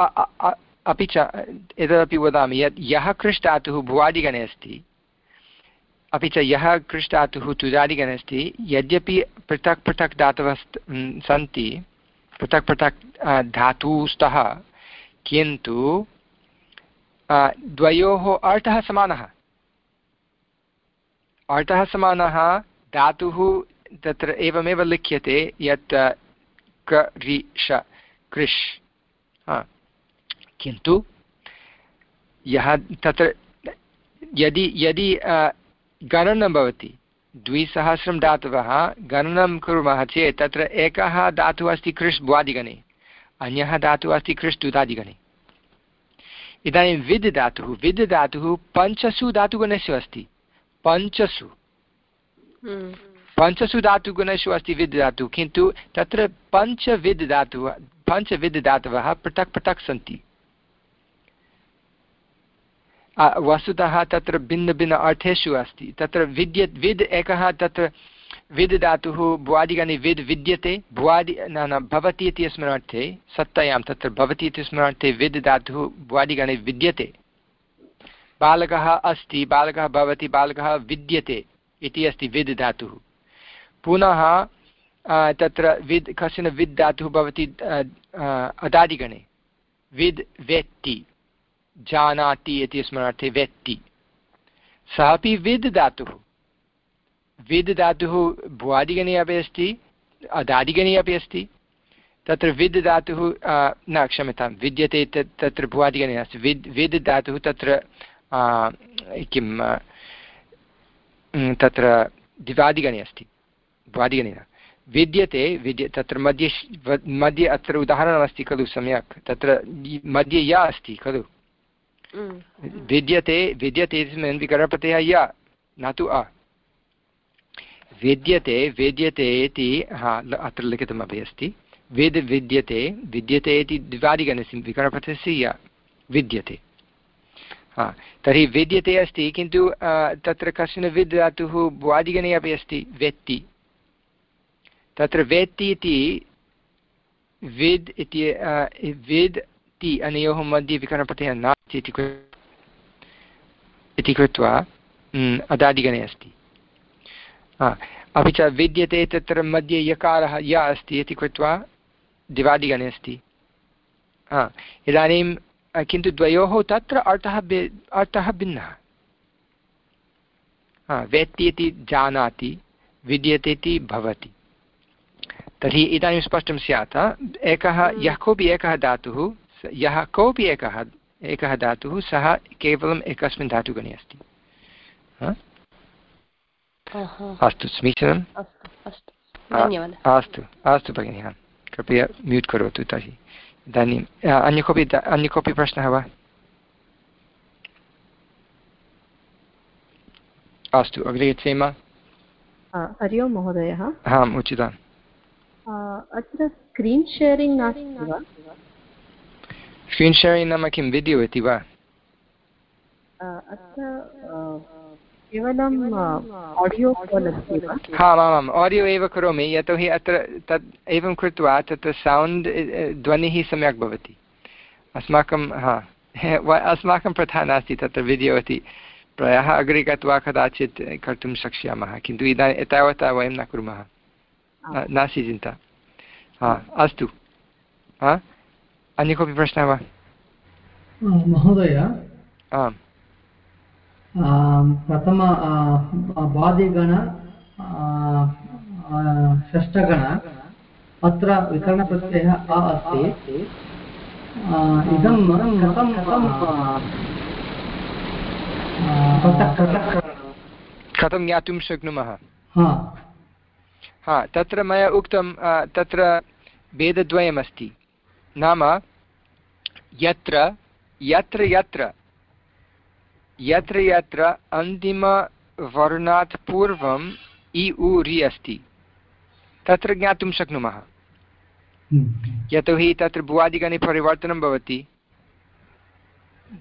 अपि च, एतदपि वदामि, यत् यः कृष्टातुः भुवादिगणे अस्ति, अपि च यः कृष्टातुः तुजादिगणे अस्ति, यद्यपि पृथक् पृथक् धातवः सन्ति, पृथक् पृथक् धातुस्तः, किन्तु द्वयोः अर्थः समानः। अर्थः समानः, धातुः तत्र एवमेव लिख्यते, यत्, कृ कृष् किन्तु यः तत्र यदि यदि गणनं भवति, द्विसहस्रं धातवः गणनं कुर्मः चेत् तत्र एकः धातुः अस्ति कृष् भ्वादिगणे अन्यः धातुः अस्ति कृष् दुदादिगणे इदानीं विद् धातुः विद् धातुः पञ्चसु धातुगणेषु अस्ति, पञ्चसु हम्म। पञ्चसु धातुगुणेषु अस्ति विद् धातुः किन्तु तत्र पञ्चविद् धातुः पञ्चविद् धातवः पृथक् पृथक् सन्ति वस्तुतः तत्र भिन्नभिन्न अर्थेषु अस्ति। तत्र विद्य, विद् एकः, तत्र विद् धातुः भुवादिगणे विद् विद्यते, भुवादि, न न, भवति इत्यस्मिन् अर्थे सत्तायां तत्र भवति इत्यस्मिन् अर्थे विद् धातुः भुवादिगणे विद्यते। बालकः अस्ति, बालकः भवति, बालकः विद्यते इति अस्ति विद् धातुः। पुनः तत्र विद्, कश्चन विद् धातुः भवति अदादिगणे। विद् वेत्ति। जानाति इत्यस्मिन् अर्थे वेत्ति सः अपि विद् धातुः विद् धातुः भुवादिगणे अपि अस्ति अदादिगणे अपि अस्ति। तत्र विद् धातुः न क्षम्यतां विद्यते तत्र भुवादिगणे अस्ति। विद् विद् धातुः तत्र किं तत्र दिवादिगणे अस्ति। भुवादिगणे विद्यते, विद्य, तत्र मध्ये मध्ये अत्र उदाहरणमस्ति खलु सम्यक्। तत्र मध्ये या अस्ति खलु। विद्यते विद्यते इत्यस्मिन् विकरणप्रत्ययः य, न तु अ। विद्यते विद्यते इति, हा अत्र लिखितमपि अस्ति। विद्, विद्यते विद्यते इति द्विवादिगणस्य विकरणपथस्य विद्यते। हा, तर्हि विद्यते अस्ति, किन्तु तत्र कश्चन विद् धातुः भ्वादिगणे अपि अस्ति, वेत्ति। तत्र वेत्ति इति, विद् इति विद् ति अनयोः मध्ये विकरणपतयः नास्ति इति कृत्वा अदादिगणे अस्ति अपि च विद्यते तत्र मध्ये यकारः य अस्ति इति कृत्वा दिवादिगणे अस्ति इदानीं किन्तु द्वयोः तत्र अर्थः अर्थः भिन्नः वेत्ति इति जानाति विद्यते इति भवति तर्हि इदानीं स्पष्टं स्यात् एकः यः कोऽपि एकः धातुः यः कोऽपि एकः एकः धातुः सः केवलम् एकस्मिन् धातुगणे अस्ति। अस्तु समीचीनम्? अस्तु अस्तु। भगिनि कृपया म्यूट् करोतु तर्हि। इदानीम् अन्य कोऽपि अन्य कोऽपि प्रश्नः वा? अस्तु अग्रे गच्छेम। हरि ओम् महोदयः। आम् उचितम्। अत्र स्क्रीन् शेरिङ्ग् नास्ति वा? स्क्रीन् शेरिङ्ग् नाम किं वीडियो इति वा अत्र आडियो आमामाम् एव करोमि यतोहि अत्र तत् एवं कृत्वा तत्र सौण्ड् ध्वनिः सम्यक् भवति अस्माकं हा अस्माकं प्रथा नास्ति तत्र वीडियो इति प्रायः अग्रे गत्वा कदाचित् कर्तुं शक्ष्यामः किन्तु इदानीम् एतावता वयं न कुर्मः नास्ति चिन्ता हा अस्तु हा अन्य कोऽपि प्रश्नः वा महोदय आम् प्रथम बादिगण षष्ठगण अत्र विकरणप्रत्ययः अ अस्ति इदं कथं कथं ज्ञातुं शक्नुमः हा हा तत्र मया उक्तं तत्र भेदद्वयमस्ति नाम यत्र यत्र यत्र। यत्र यत्र अन्तिमवर्णात् पूर्वम् इ उ रि अस्ति। तत्र ज्ञातुं शक्नुमः। हम्म। यतोहि तत्र भुवादिगणे परिवर्तनं भवति।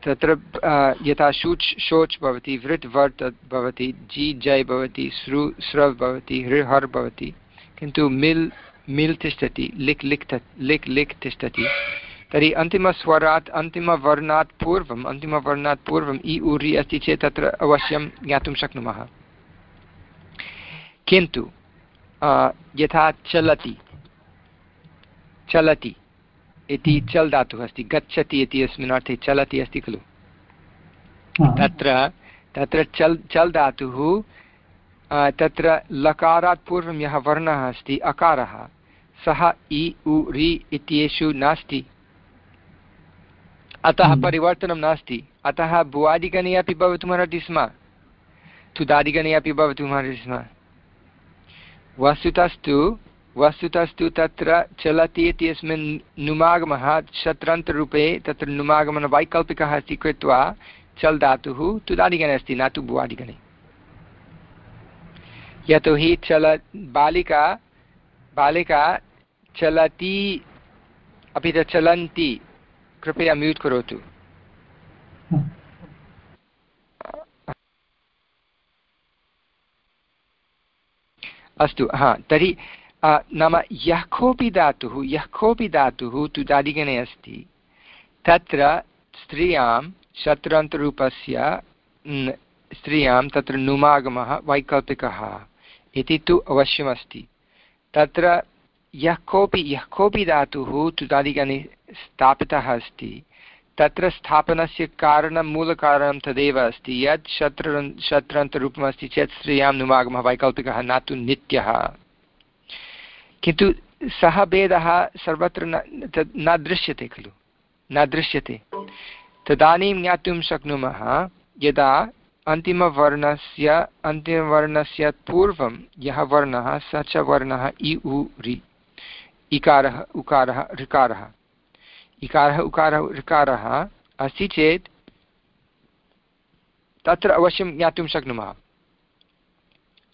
तत्र यथा शूच् शोच् भवति वृट् वर्ट् भवति जि जय् भवति सृ स्रव् भवति हृ हर् भवति। किन्तु मिल् मिल् तिष्ठति लिक् लिक् लिक् लिक् तिष्ठति। तर्हि अन्तिमस्वरात् अन्तिमवर्णात् पूर्वम् अन्तिमवर्णात् पूर्वम् इ उरि अस्ति चेत् तत्र अवश्यं ज्ञातुं शक्नुमः। किन्तु यथा चलति चलति इति चल् धातुः अस्ति गच्छति इति अस्मिन् अर्थे चलति अस्ति खलु। तत्र तत्र चल् चल् धातुः तत्र लकारात् पूर्वं यः वर्णः अस्ति अकारः सः इ उ रि इत्येषु नास्ति। अतः हम्म। परिवर्तनं नास्ति। अतः भुवादिगणे अपि भवितुमर्हति स्म। तुदादिगणे अपि भवितुमर्हति स्म। वस्तुतस्तु वस्तुतस्तु तत्र चलति इत्यस्मिन् नुमागमः शत्रन्तरूपे तत्र नुमागमनवैकल्पिकः अस्ति कृत्वा चल् धातुः तुदादिगणे अस्ति न तु भुवादिगणे यतोहि चल बालिका बालिका चलति अपि च चलन्ति। कृपया म्यूट् करोतु अस्तु, हा तर्हि नाम यः कोऽपि धातुः, यः कोऽपि धातुः तुदादिगणे अस्ति। तत्र स्त्रियाँ शत्रन्तरूपस्य स्त्रियाँ तत्र नुमागमः, वैकल्पिकः इति तु अवश्यमस्ति। तत्र यः कोऽपि यः कोऽपि धातुः तुदादिगणे स्थापितः अस्ति। तत्र स्थापनस्य कारणं, मूलकारणं तदेव अस्ति। यत् शत्र शत्रन्तरूपमस्ति चेत् स्त्रियाँ नुमागमः वैकल्पिकः न तु नित्यः। किन्तु सः भेदः सर्वत्र न न दृश्यते खलु। न दृश्यते। तदानीं ज्ञातुं शक्नुमः यदा अन्तिमवर्णस्य अन्तिमवर्णस्य पूर्वं यः वर्णः, स च वर्णः इ उ रि। इकारः, उकारः, ऋकारः। इकारः, उकारः, ऋकारः अस्ति चेत् तत्र अवश्यं ज्ञातुं शक्नुमः।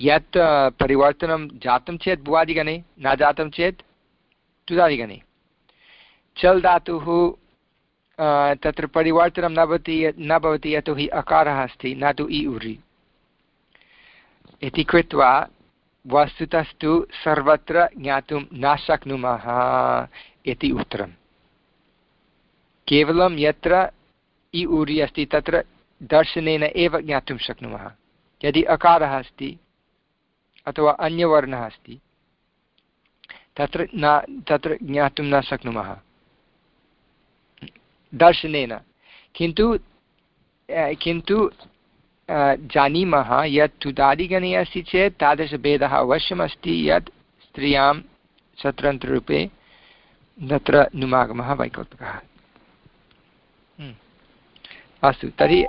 यत् परिवर्तनं जातं चेत् भुवादिगणे, न जातं चेत् तुदादिगणे। चल् धातुः तत्र परिवर्तनं न भवति न भवति यतोहि अकारः अस्ति, न तु इ उरि। इति कृत्वा वस्तुतस्तु सर्वत्र ज्ञातुं न शक्नुमः इति उत्तरम्। केवलं यत्र इ उरि अस्ति, तत्र दर्शनेन एव ज्ञातुं शक्नुमः। यदि अकारः अस्ति, अथवा अन्यवर्णः अस्ति, तत्र न, तत्र ज्ञातुं न शक्नुमः। दर्शनेन। किन्तु किन्तु जानीमः यत् तुदादिगणे अस्ति चेत् तादृशभेदः अवश्यमस्ति यत् स्त्रियाँ शत्रन्तरूपे तत्र नुमागमः वैकल्पिकः। हम्म। अस्तु तर्हि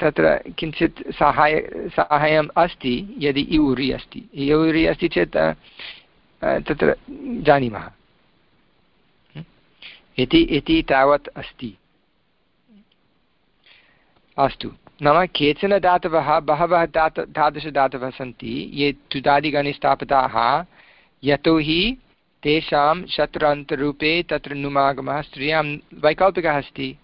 तत्र किञ्चित् साहाय्य साहाय्यम् अस्ति यदि इउरि अस्ति। इउरि अस्ति चेत् तत्र जानीमः। इति इति तावत् अस्ति। अस्तु। नाम केचन दातवः, बहवः दात तादृशदातवः सन्ति, ये तुदादिगणे स्थापिताः यतोहि तेषां शत्रान्तरूपे तत्र नुमागमः स्त्रियाँ वैकल्पिकः अस्ति।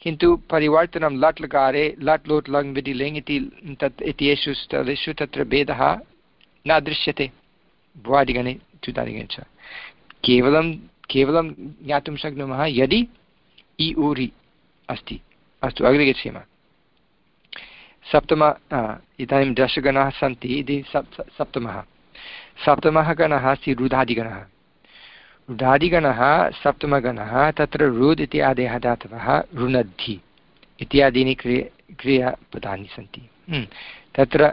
किन्तु परिवर्तनं लट् लकारे, लट् लोट् लङ् विधि लिङ् इति तत् इत्येषु स्थलेषु तत्र भेदः न दृश्यते। भुवादिगणे तुदादिगणे च। केवलं केवलं ज्ञातुं शक्नुमः यदि इ ऊरि अस्ति। अस्तु, अग्रे गच्छेम। सप्तम इदानीं दशगणाः सन्ति इति सप् सप्तमः। सप्तमः गणः अस्ति रुधादिगणः रुधादिगणः सप्तमगणः तत्र रुद् इत्यादयः धातवः रुणद्धि इत्यादीनि क्रिय क्रियापदानि सन्ति। हम्म, तत्र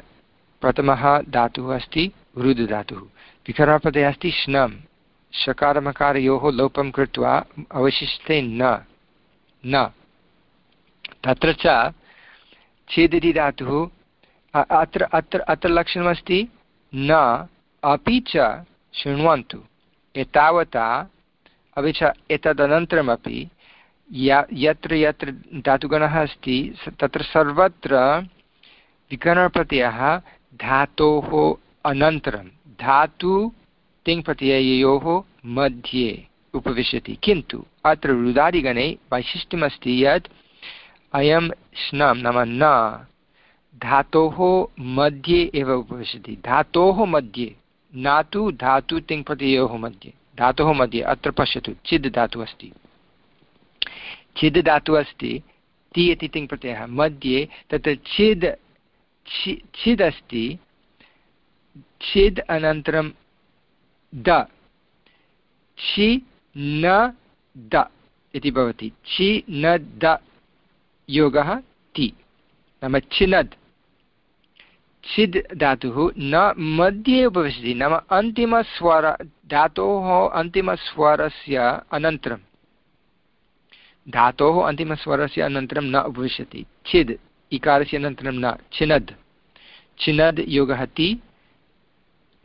प्रथमः धातुः अस्ति रुद् धातुः। विकरणपदे अस्ति श्नम् शकारमकारयोः लोपं कृत्वा अवशिष्टे न। न। तत्र च छेदिति धातुः अत्र अत्र अत्र लक्षणमस्ति। न, अपि च शृण्वन्तु। एतावता, अपि च एतदनन्तरमपि या, यत्र यत्र धातुगणः अस्ति तत्र सर्वत्र विकरणप्रत्ययः धातोः अनन्तरं। धातु तिङ्प्रत्यययोः मध्ये उपविशति। किन्तु अत्र रुदादिगणे वैशिष्ट्यमस्ति यत् अयं श्नं नाम न। धातोः मध्ये एव उपविशति। धातोः मध्ये न तु धातु तिङ्प्रत्ययोः मध्ये। धातोः मध्ये अत्र पश्यतु चिद् धातुः अस्ति। चिद् धातुः अस्ति ति इति तिङ्प्रत्ययः मध्ये, तत्र छिद् छिद् अस्ति। छिद् अनन्तरं द। छि न द इति भवति। छि न द। योगः ति। नाम छिनद् छिद् धातुः न मध्ये उपविशति, नाम अन्तिमस्वर धातोः अन्तिमस्वरस्य अनन्तरं। धातोः अन्तिमस्वरस्य अनन्तरं न उपविशति। छिद्, इकारस्य अनन्तरं न। छिनद्। छिनद् योगः ति।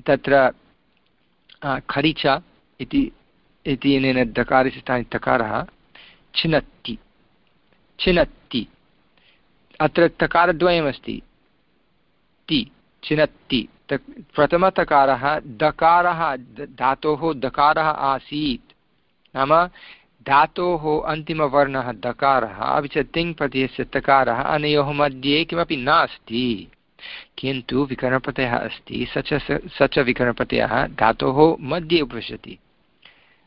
तत्र खरिच इति इत्यनेन दकारस्य स्थाने तकारः छिनत्ति। छिनत्ति अत्र तकारद्वयमस्ति। ति छिनत्ति प्रथमतकारः दकारः धातोः दकारः आसीत्। नाम धातोः अन्तिमवर्णः दकारः, अपि च तिङ् प्रत्ययस्य तकारः अनयोः मध्ये किमपि नास्ति। किन्तु विकरणप्रत्ययः अस्ति, स च स च विकरणप्रत्ययः धातोः मध्ये उपविशति।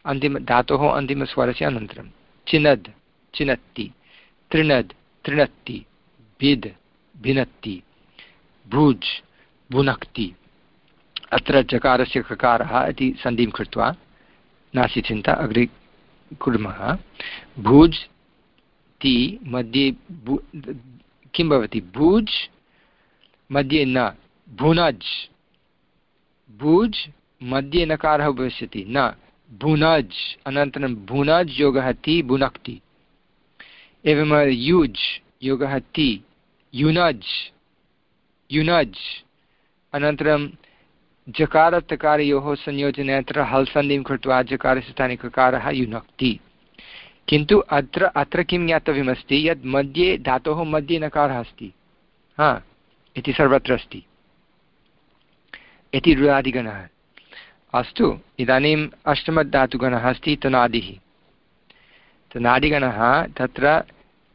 अन्तिम, धातोः अन्तिमस्वरस्य अनन्तरं। चिनद्, चिनत्ति। तृणद् तृणत्ति भिद् भिनत्ति भुज् भुनक्ति। अत्र जकारस्य ककारः इति सन्धिं कृत्वा नास्ति चिन्ता, अग्रे कुर्मः। भुज्, ति मध्ये किं भवति? भुज्, मध्ये न, भुनज्। भुज्, मध्ये नकारः भविष्यति न, भुनज्, अनन्तरं भुनज् योगः ति, भुनक्ति। एवं युज् योगः ति युनज् युनज् अनन्तरं जकारतकारयोः संयोजने अत्र हल्सन्धिं कृत्वा जकारस्य स्थाने ककारः युनक्ति किन्तु अत्र अत्र किं ज्ञातव्यमस्ति यत् मध्ये धातोः मध्ये नकारः अस्ति हा इति सर्वत्र अस्ति इति रुदादिगणः अस्तु इदानीम् अष्टमधातुगणः अस्ति तनादिः तनादिगणः तत्र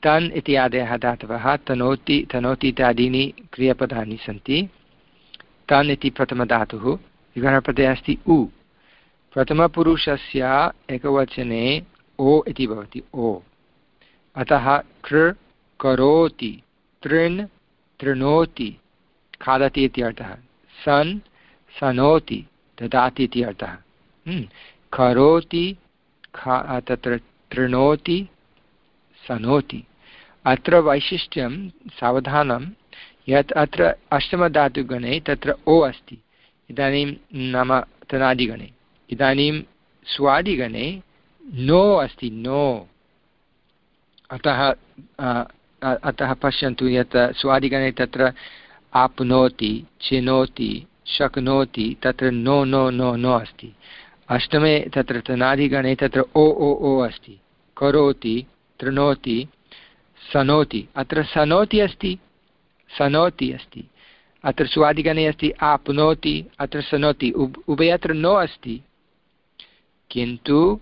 तन् इत्यादयः धातवः तनोति तनोति इत्यादीनि क्रियापदानि सन्ति। तन् इति प्रथमधातुः विगणप्रत्ययः अस्ति उ। प्रथमपुरुषस्य एकवचने ओ इति भवति ओ। अतः कृ करोति तृण् तृणोति खादति इति अर्थः। सन् सनोति ददाति इति अर्थः। हम्म, करोति खा तत्र तृणोति सनोति। अत्र वैशिष्ट्यं, सावधानं, यत् अत्र अष्टमधातुगणे तत्र ओ अस्ति। इदानीं नाम तनादिगणे। इदानीं स्वादिगणे नो अस्ति, नो। अतः अतः पश्यन्तु यत् स्वादिगणे तत्र आप्नोति, चिनोति, शक्नोति, तत्र नो नो नो नो अस्ति। अष्टमे तत्र तनादिगणे तत्र ओ ओ ओ अस्ति। करोति, तृणोति, सनोति। अत्र सनोति अस्ति सनोति अस्ति। अत्र स्वादिगणे अस्ति, आप्नोति। अत्र सनोति, उब उभयत्र नो अस्ति। किन्तु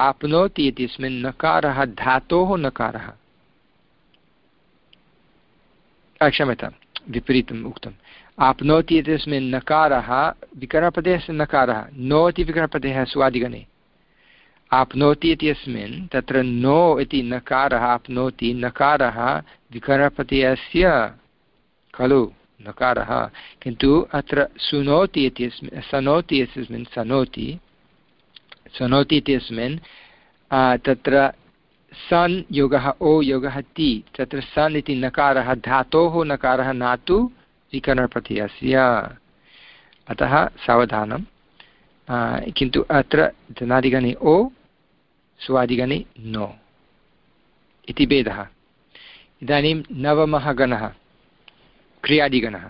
आप्नोति इत्यस्मिन् नकारः, धातोः नकारः। क्षम्यतां विपरीतम् उक्तम्। आप्नोति इत्यस्मिन् नकारः विकरणपदस्य नकारः नो इति विकरणपदः स्वादिगणे आप्नोति इत्यस्मिन् तत्र नो इति नकारः आप्नोति नकारः विकरणपदस्य खलु नकारः किन्तु अत्र सुनोति इत्यस्मिन् सनोति इत्यस्मिन् सनोति सनोति इत्यस्मिन् तत्र सन् योगः ओ योगः ति तत्र सन् इति नकारः धातोः नकारः न तु विकरणप्रत्ययस्य अतः सावधानं। किन्तु अत्र धनादिगणे ओ, स्वादिगणे नो इति भेदः। इदानीं नवमः गणः क्रियादिगणः।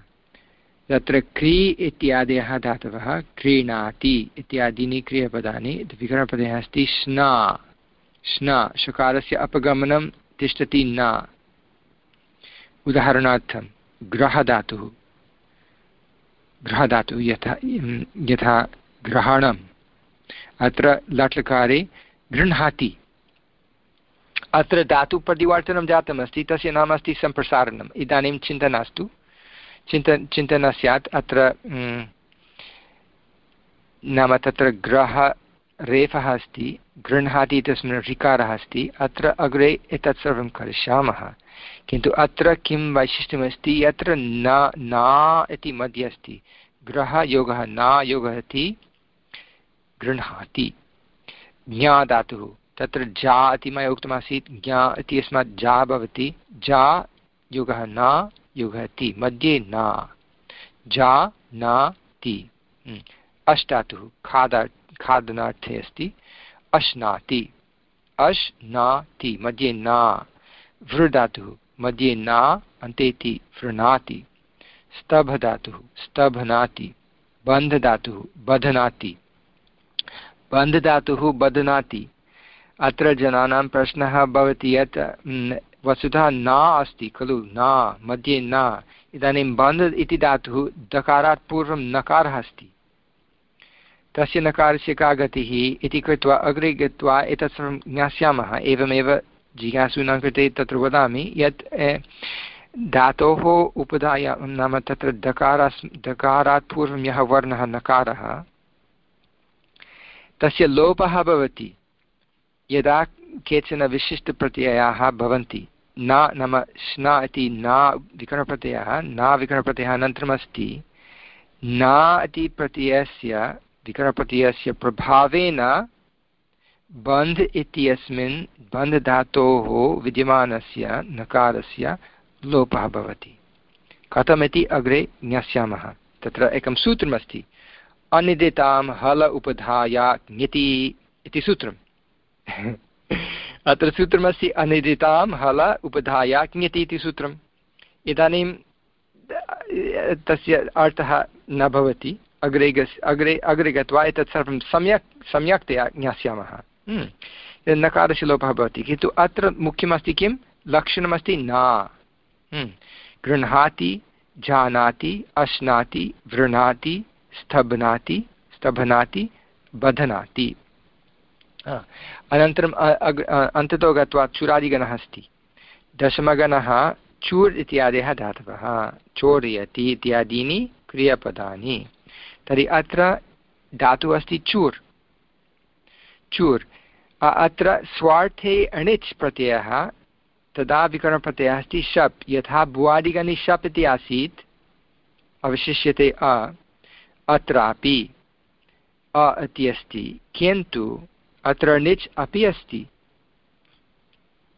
तत्र क्री इत्यादयः धातवः, क्रीणाति इत्यादीनि क्रियपदानि विकरणपदः अस्ति स्ना। स्ना, शकारस्य अपगमनं तिष्ठति न। उदाहरणार्थं ग्रहधातुः। ग्रहधातुः यथा यथा ग्रहणम्। अत्र लट्लकारे गृह्णाति। अत्र धातुपरिवर्तनं जातमस्ति, तस्य नाम अस्ति सम्प्रसारणम्। इदानीं चिन्ता नास्तु। चिन्त, चिन्ता न स्यात्। अत्र नाम तत्र ग्रह रेफः अस्ति, गृह्णाति इत्यस्मिन् ऋकारः अस्ति, अत्र अग्रे एतत् सर्वं करिष्यामः किन्तु अत्र किं वैशिष्ट्यमस्ति, यत्र न न इति मध्ये अस्ति ग्रहयोगः न योगः इति गृह्णाति ज्ञाधातुः तत्र जा इति मया उक्तमासीत्, ज्ञा इत्यस्मात् जा भवति, जा युगः न युगः ति मध्ये न, जा न ति। अष्टातुः, खादा खादनार्थे अस्ति। अश्नाति। अश् नाति मध्ये न। वृधातुः मध्ये न। अन्ते ति वृणाति। स्तभधातुः, स्तभनाति। बन्धधातुः, बध्नाति। बन्धधातुः, बध्नाति। अत्र जनानां प्रश्नः भवति यत् वस्तुतः न अस्ति खलु। न, मध्ये न। इदानीं बन्ध इति धातुः दकारात् पूर्वं नकारः अस्ति। तस्य नकारस्य का गतिः इति कृत्वा अग्रे गत्वा एतत् सर्वं ज्ञास्यामः। एवमेव जिज्ञासूनां कृते तत्र वदामि यत् धातोः उपधाय नाम तत्र दकारास् दकारात् पूर्वं यः वर्णः नकारः। तस्य लोपः भवति, यदा केचन विशिष्टप्रत्ययाः भवन्ति। न नाम श्न इति न विकरणप्रत्ययः न विकरणप्रत्ययः अनन्तरमस्ति। न इति प्रत्ययस्य विकरणप्रत्ययस्य प्रभावेन बन्ध् इत्यस्मिन् बन्धधातोः विद्यमानस्य नकारस्य लोपः भवति। कथमिति अग्रे ज्ञास्यामः। तत्र एकं सूत्रमस्ति। अनिदितां हल उपधाया ङति इति सूत्रम्। अत्र सूत्रमस्ति अनिदितां हल उपधाया ज्ञति इति सूत्रम्। इदानीं, तस्य अर्थः न भवति। अग्रे गस् अग्रे अग्रे गत्वा एतत् सर्वं सम्यक् सम्यक्तया ज्ञास्यामः। हम्म। नकारस्य लोपः भवति किन्तु अत्र मुख्यमस्ति किं? लक्षणमस्ति न। हम्म। गृह्णाति जानाति अश्नाति वृणाति स्तभनाति स्तभनाति बध्नाति। अनन्तरम् अन्ततो गत्वा चुरादिगणः अस्ति। दशमगणः चूर् इत्यादयः धातवः। चोरयति इत्यादीनि क्रियापदानि। तर्हि अत्र धातुः अस्ति चूर्। चूर्। अत्र स्वार्थे अणिच् प्रत्ययः, तदा विकरणप्रत्ययः अस्ति शप्। यथा भुवादिगणि शप् इति आसीत्, अवशिष्यते अ। अत्रापि अ इति अस्ति। किन्तु अत्र णिच् अपि अस्ति।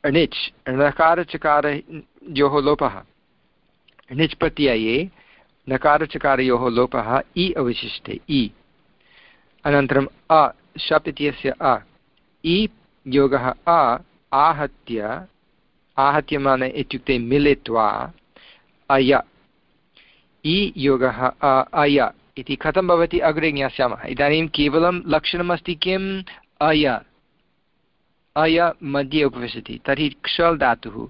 णिच् णकारचकारयोः लोपः। णिच् प्रत्यये नकारचकारयोः लोपः इ अवशिष्टे, इ। अनन्तरम् अ शप् इत्यस्य अ। इ योगः अ, आहत्य, आहत्यमान इत्युक्ते मिलित्वा, अय। इ योगः अ, अय। इति कथं भवति? अग्रे ज्ञास्यामः। इदानीं केवलं लक्षणमस्ति किम् अय। अय मध्ये उपविशति। तर्हि क्षल् धातुः।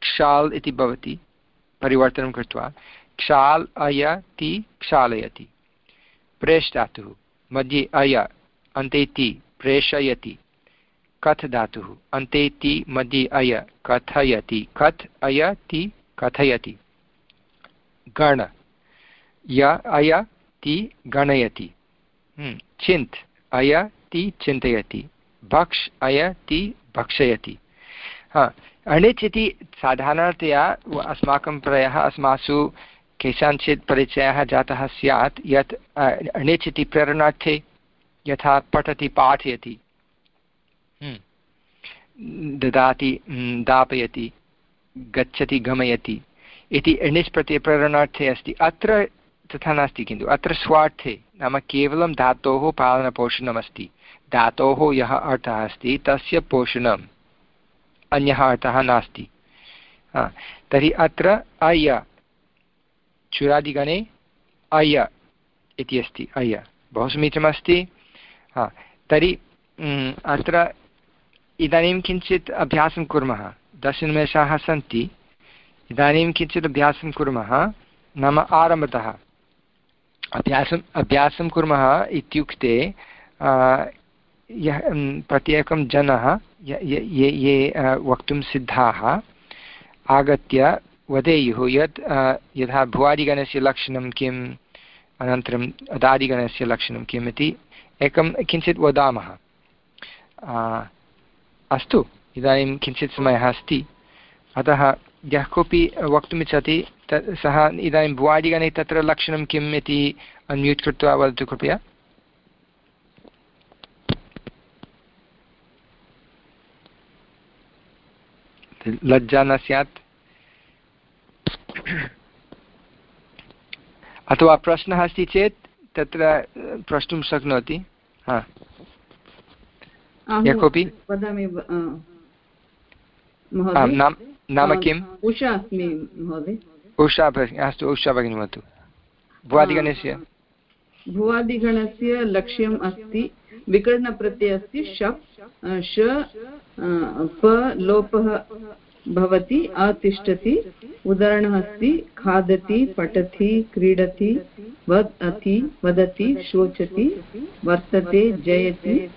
क्षाल् इति भवति। परिवर्तनं कृत्वा। क्षाल् अयति क्षालयति। प्रेष् धातुः मध्ये अय अन्ते ति प्रेषयति। कथ धातुः। अन्ते ति मध्ये अय कथयति। कथ अयति कथयति। गण। य अय ति गणयति। हम्म, चिन्त्। अयति चिन्तयति। भक्ष् अयति भक्षयति। हा अणिच् इति साधारणतया अस्माकं प्रयः अस्मासु केषाञ्चित् परिचयः जातः स्यात् यत् अणिच् इति प्रेरणार्थे यथा पठति पाठयति। हम्म। ददाति दापयति गच्छति गमयति। इति एणिस् प्रति प्रेरणार्थे अस्ति। अत्र तथा नास्ति किन्तु अत्र स्वार्थे नाम केवलं धातोः पालनपोषणमस्ति। धातोः यः अर्थः अस्ति तस्य पोषणम्। अन्यः अर्थः नास्ति। तर्हि अत्र अय चुरादिगणे अय इति अस्ति, अय। बहु समीचीनमस्ति। हा, तर्हि अत्र इदानीं किञ्चित् अभ्यासं कुर्मः। दशनिमेषाः सन्ति। इदानीं किञ्चित् अभ्यासं कुर्मः। नाम आरम्भतः। अभ्यासम् अभ्यासं कुर्मः इत्युक्ते यः प्रत्येकं जनः, ये ये वक्तुं सिद्धाः, आगत्य वदेयुः यत् यथा भुवादिगणस्य लक्षणं किम् अनन्तरम् अदादिगणस्य लक्षणं किम् इति एकं किञ्चित् वदामः। अस्तु, इदानीं किञ्चित् समयः अस्ति। अतः यः कोऽपि वक्तुमिच्छति तत् सः इदानीं भुवादिगणे तत्र लक्षणं किम् इति अन्म्यूट् कृत्वा वदतु कृपया। लज्जा न स्यात्। अथवा प्रश्नः अस्ति चेत् तत्र प्रष्टुं शक्नोति। हा। यः कोऽपि वदामि नाम किम्? उषा अस्मि महोदय। उषा अस्तु उषा भगिनी वदतु। भुवादिगणस्य। भुवादिगणस्य लक्ष्यम् अस्ति विकरणप्रत्ययः अस्ति शप् श प लोपः भवति अतिष्ठति उदाहरणः अस्ति खादति पठति क्रीडति वदति वदति शोचति वर्तते जयति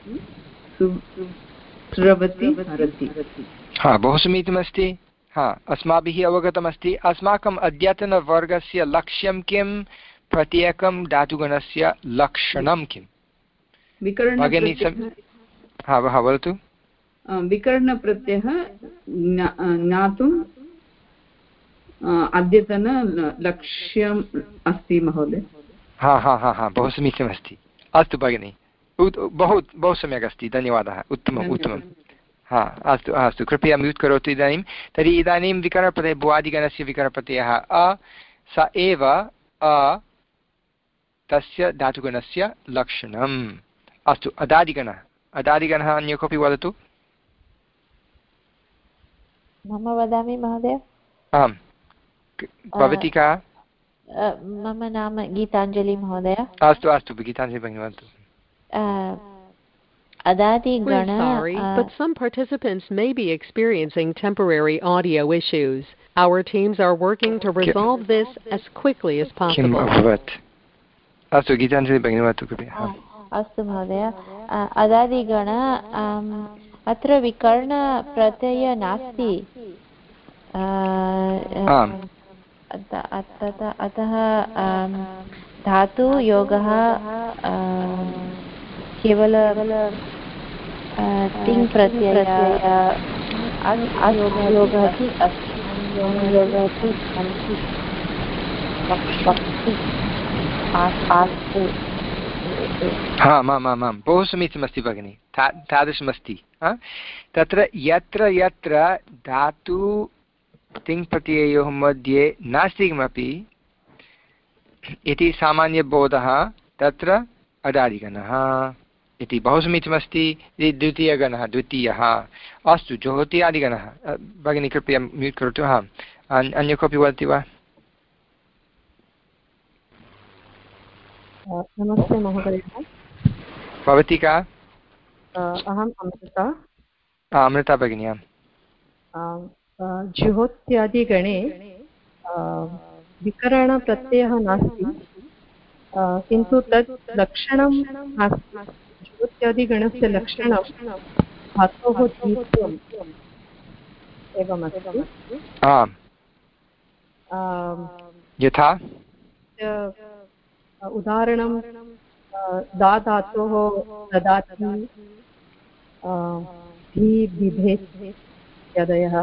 स्रवति हरति। हा बहु समीचीनमस्ति हा अस्माभिः अवगतमस्ति। अस्माकम् अद्यतनवर्गस्य लक्ष्यं किं? प्रत्येकं धातुगणस्य लक्षणं किम् भगिनी हा वदतु। विकरणप्रत्ययः ज्ञातुम् अद्यतन लक्ष्यम् अस्ति महोदय। हा हा हा हा बहु समीचीनमस्ति अस्तु। भगिनि। बहु बहु सम्यक् अस्ति। धन्यवादः। उत्तमम्। उत्तमं हा अस्तु अस्तु। कृपया म्यूट् करोतु इदानीं। तर्हि इदानीं विकरणप्रत्ययः भुवादिगणस्य विकरणप्रत्ययः। अ स एव अ तस्य धातुगणस्य लक्षणम्। अस्तु अदादिगणः। अदादिगणः अन्य कोऽपि वदतु? मम वदामि महोदय आम् भवती का मम नाम गीताञ्जलि महोदय अस्तु अस्तु गीताञ्जलि भगिनी वदतु We're sorry, but some participants may be experiencing temporary audio issues. Our teams are working to resolve this as quickly as possible. अस्तु गीताञ्जलि भगिनी वदतु कृपया अस्तु महोदय अदादिगण अत्र विकर्णप्रत्यय नास्ति. अतः धातुयोगः केवल तिङ् प्रत्यय योगः आम् आम् आम् बहु समीचीनमस्ति भगिनि. ता तादृशमस्ति तत्र यत्र यत्र धातु तिङ्प्रत्ययोः मध्ये नास्ति किमपि इति सामान्यबोधः तत्र अदादिगणः इति बहु समीचीनमस्ति द्वितीयगणः द्वितीयः अस्तु ज्योत्यादिगणः भगिनी कृपया म्यूट् करोतु हा। अन्य कोऽपि वदति वा? नमस्ते महोदय। भवती का? अहम् अमृता। अमृता भगिनी आम्। जुहोत्यादिगणे विकरणप्रत्ययः नास्ति। किन्तु तत् लक्षणं नास्ति। जुहोत्यादिगणस्य लक्षणं धातोः द्वित्वम् एवमस्ति। यथा? उदाहरणं दा धातोः ददाति। इत्यादयः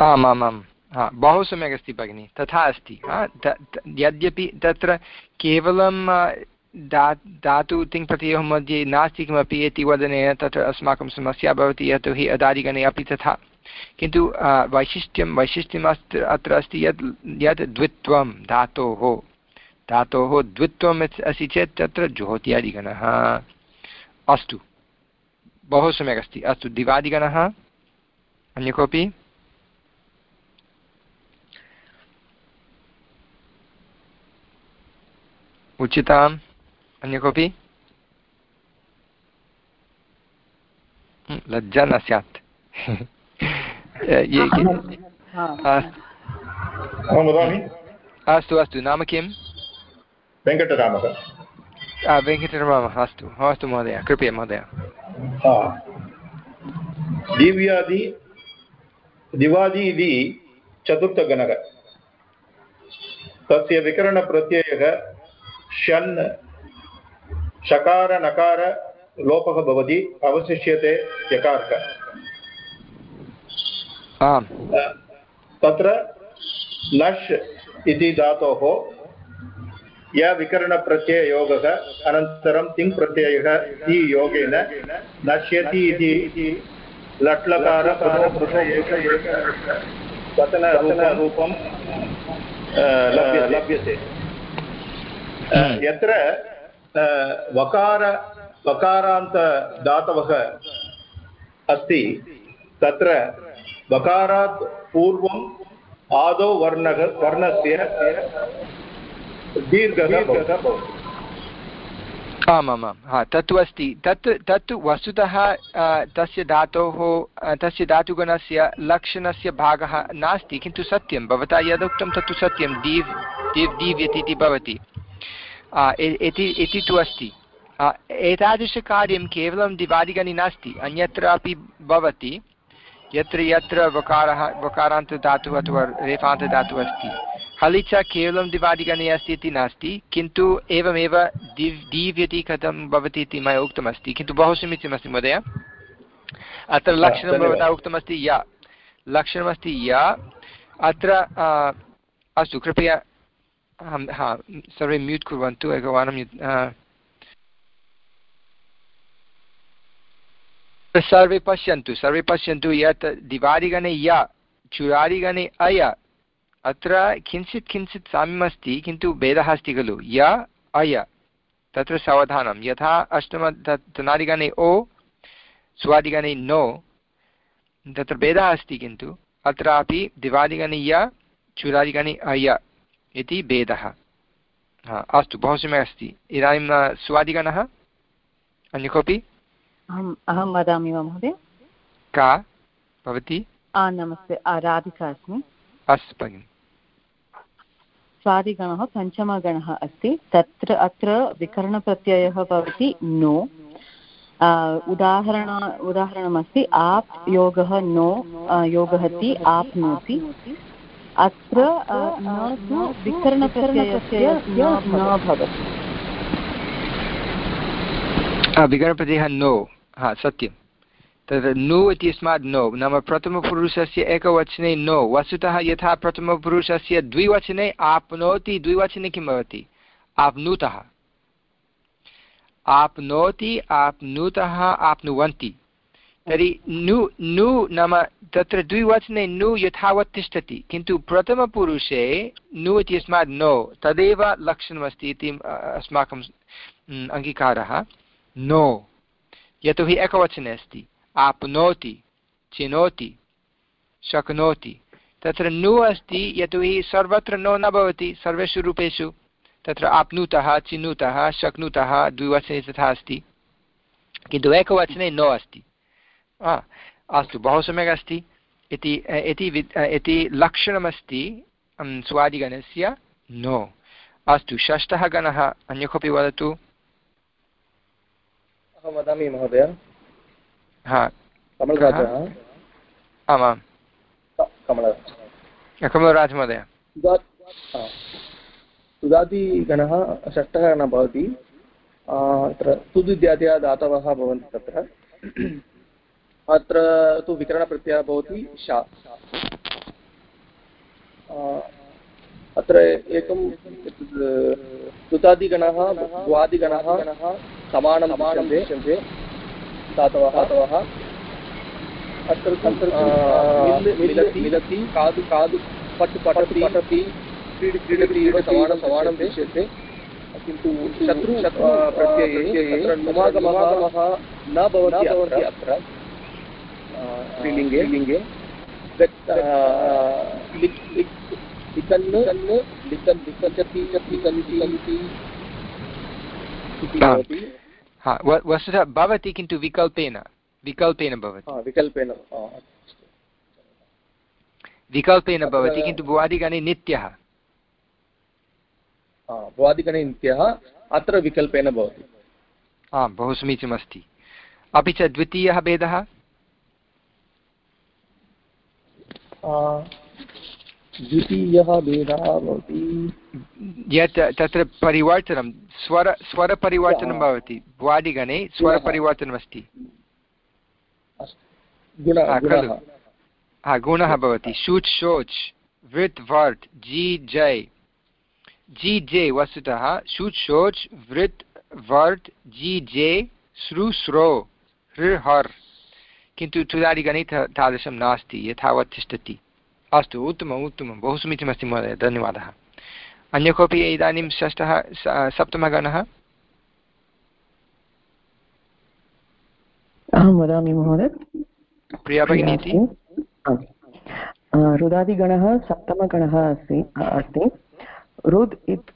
आम् आम् आम् हा, बहु सम्यक् अस्ति भगिनि। तथा अस्ति। यद्यपि तत्र केवलं धा धातु तिङ्प्रत्ययोः मध्ये नास्ति किमपि इति वदनेन तत्र अस्माकं समस्या भवति यतोहि अदादिगणे अपि तथा। किन्तु वैशिष्ट्यं, वैशिष्ट्यम् अत्र अत्र अस्ति यत् यत् द्वित्वं, धातोः। धातोः द्वित्वम् अस्ति चेत् तत्र ज्योत्यादिगणः। अस्तु। बहु सम्यक् अस्ति अस्तु दिवादिगणः अन्य कोऽपि? उचिताम् अन्य कोऽपि? लज्जा न स्यात्। अस्तु अस्तु नाम किं वेङ्कटरामः। वेङ्कटरामः अस्तु अस्तु महोदय कृपया महोदय दिव्यादि दिवादि इति चतुर्थगणः तस्य विकरणप्रत्ययः षन् षकार नकार लोपः भवति अवशिष्यते यकारक तत्र लश् इति धातोः य विकरणप्रत्यययोगः अनन्तरं तिङ् प्रत्ययः ति योगेन नश्यति इति लट्लकार वचनरूपं लभ्यते यत्र वकार वकारान्तदातवः अस्ति तत्र वकारात् पूर्वम् आदौ वर्णः वर्णस्य आमामां हा, तत्तु अस्ति। तत् तत्तु वस्तुतः तस्य धातोः तस्य धातुगणस्य लक्षणस्य भागः नास्ति, किन्तु सत्यं, भवता यदुक्तं तत्तु सत्यं दीव् दीव् दीव्यति इति भवति। इति तु अस्ति। एतादृशकार्यं केवलं दिवादिगणि नास्ति, अन्यत्र अपि भवति, यत्र यत्र वकारः वकारान्तदातुः अथवा रेफान्तदातुः अस्ति। हलि च केवलं दिवादिगणे अस्ति इति नास्ति किन्तु एवमेव दिव् दीव्यति कथं भवति इति मया उक्तमस्ति। किन्तु बहु समीचीनमस्ति महोदय। अत्र लक्षणं भवता उक्तमस्ति य। लक्षणमस्ति य। अत्र अस्तु कृपया अहं हा सर्वे म्यूट् कुर्वन्तु एकवारं सर्वे पश्यन्तु सर्वे पश्यन्तु यत् दिवादिगणे य चुरादिगणे अय अत्र किञ्चित् किञ्चित् साम्यम् अस्ति किन्तु भेदः अस्ति खलु। य अय तत्र सावधानं। यथा अष्टम तनादिगणे ओ स्वादिगणे नो तत्र भेदः अस्ति किन्तु। अत्रापि दिवादिगणे य चुरादिगणे अय इति भेदः। हा अस्तु बहु सम्यक् अस्ति। इदानीं स्वादिगणः अन्य कोऽपि? अहम् अहं वदामि वा महोदय? का? भवती? नमस्ते राधिका अस्मि। अस्तु भगिनि। स्वादिगणः पञ्चमगणः अस्ति। तत्र अत्र विकरणप्रत्ययः भवति नो। उदाहरण, उदाहरणमस्ति, आप् योगः नो योगः ति आप्नोति अत्र न तु विकरणप्रत्ययस्य न भवति। विकरणप्रत्ययः नो। हा सत्यं तत्र नु इत्यस्मात् नो। नाम प्रथमपुरुषस्य एकवचने नो। वस्तुतः यथा प्रथमपुरुषस्य द्विवचने आप्नोति, द्विवचने किं भवति? आप्नुतः। आप्नोति, आप्नुतः, आप्नुवन्ति। तर्हि नु नु नाम तत्र द्विवचने नु यथावत् तिष्ठति। किन्तु प्रथमपुरुषे नु इत्यस्मात् नो, तदेव लक्षणमस्ति इति अस्माकं अङ्गीकारः। नो। यतोहि एकवचने अस्ति। आप्नोति, चिनोति, शक्नोति। तत्र नु अस्ति यतोहि सर्वत्र नो न भवति, सर्वेषु रूपेषु। तत्र आप्नुतः चिनुतः शक्नुतः द्विवचने तथा अस्ति। किन्तु एकवचने नो अस्ति। अस्तु, बहु सम्यक् अस्ति। इति इति लक्षणमस्ति स्वादिगणस्य नो। अस्तु, षष्ठः गणः अन्य कोऽपि वदतु? अहं वदामि, महोदय। हा। कमलराजः आमां कमलराज कमलराज महोदय। सुदादिगणः षष्ठः गणः भवति। अत्र तुद् इत्यादयः धातवः भवन्ति तत्र। अत्र तु विकरणप्रत्ययः भवति शा। अत्र एकं सुतादिगणः द्वादिगणः समानं समानं दृश्यन्ते। धातवः धातवः अत्र मिलति कादु कादु पट् पठति पठति क्रीड क्रीडति इव समानं समानं दृश्यते किन्तु शत्रु प्रत्यये तत्र नुमागमः न भवति अत्र स्त्रीलिङ्गे लिङ्गे लिकन् लिकन् लिखति लिखन्ति इति भवति वस्तुतः भवति किन्तु विकल्पेन विकल्पेन भवति। विकल्पेन विकल्पेन भवति किन्तु भुवादिगणे नित्यः। भुवादिगणे नित्यः अत्र विकल्पेन भवति। आं बहु समीचीनमस्ति। अपि च द्वितीयः भेदः? द्वितीयः भेदः भवति यत् तत्र परिवर्तनं स्वर स्वरपरिवर्तनं भवति भुवादिगणे स्वरपरिवर्तनमस्ति। खलु। हा गुणः भवति। शूट् शोच् वृत् वर्ट् जी जय। जी जे वस्तुतः शूट् शोच् वृत् वर्ट् जी जे श्रु श्रो हृ हर्। किन्तु तुदादिगणे तादृशं नास्ति यथावत् तिष्ठति। अस्तु उत्तमम् उत्तमं बहु समीचीनमस्ति महोदय धन्यवादः। अन्य कोऽपि इदानीं षष्ठः सप्तमगणः? अहं वदामि महोदय। प्रिया भगिनी इति? रुदादिगणः सप्तमगणः अस्ति अस्ति। रुद् इति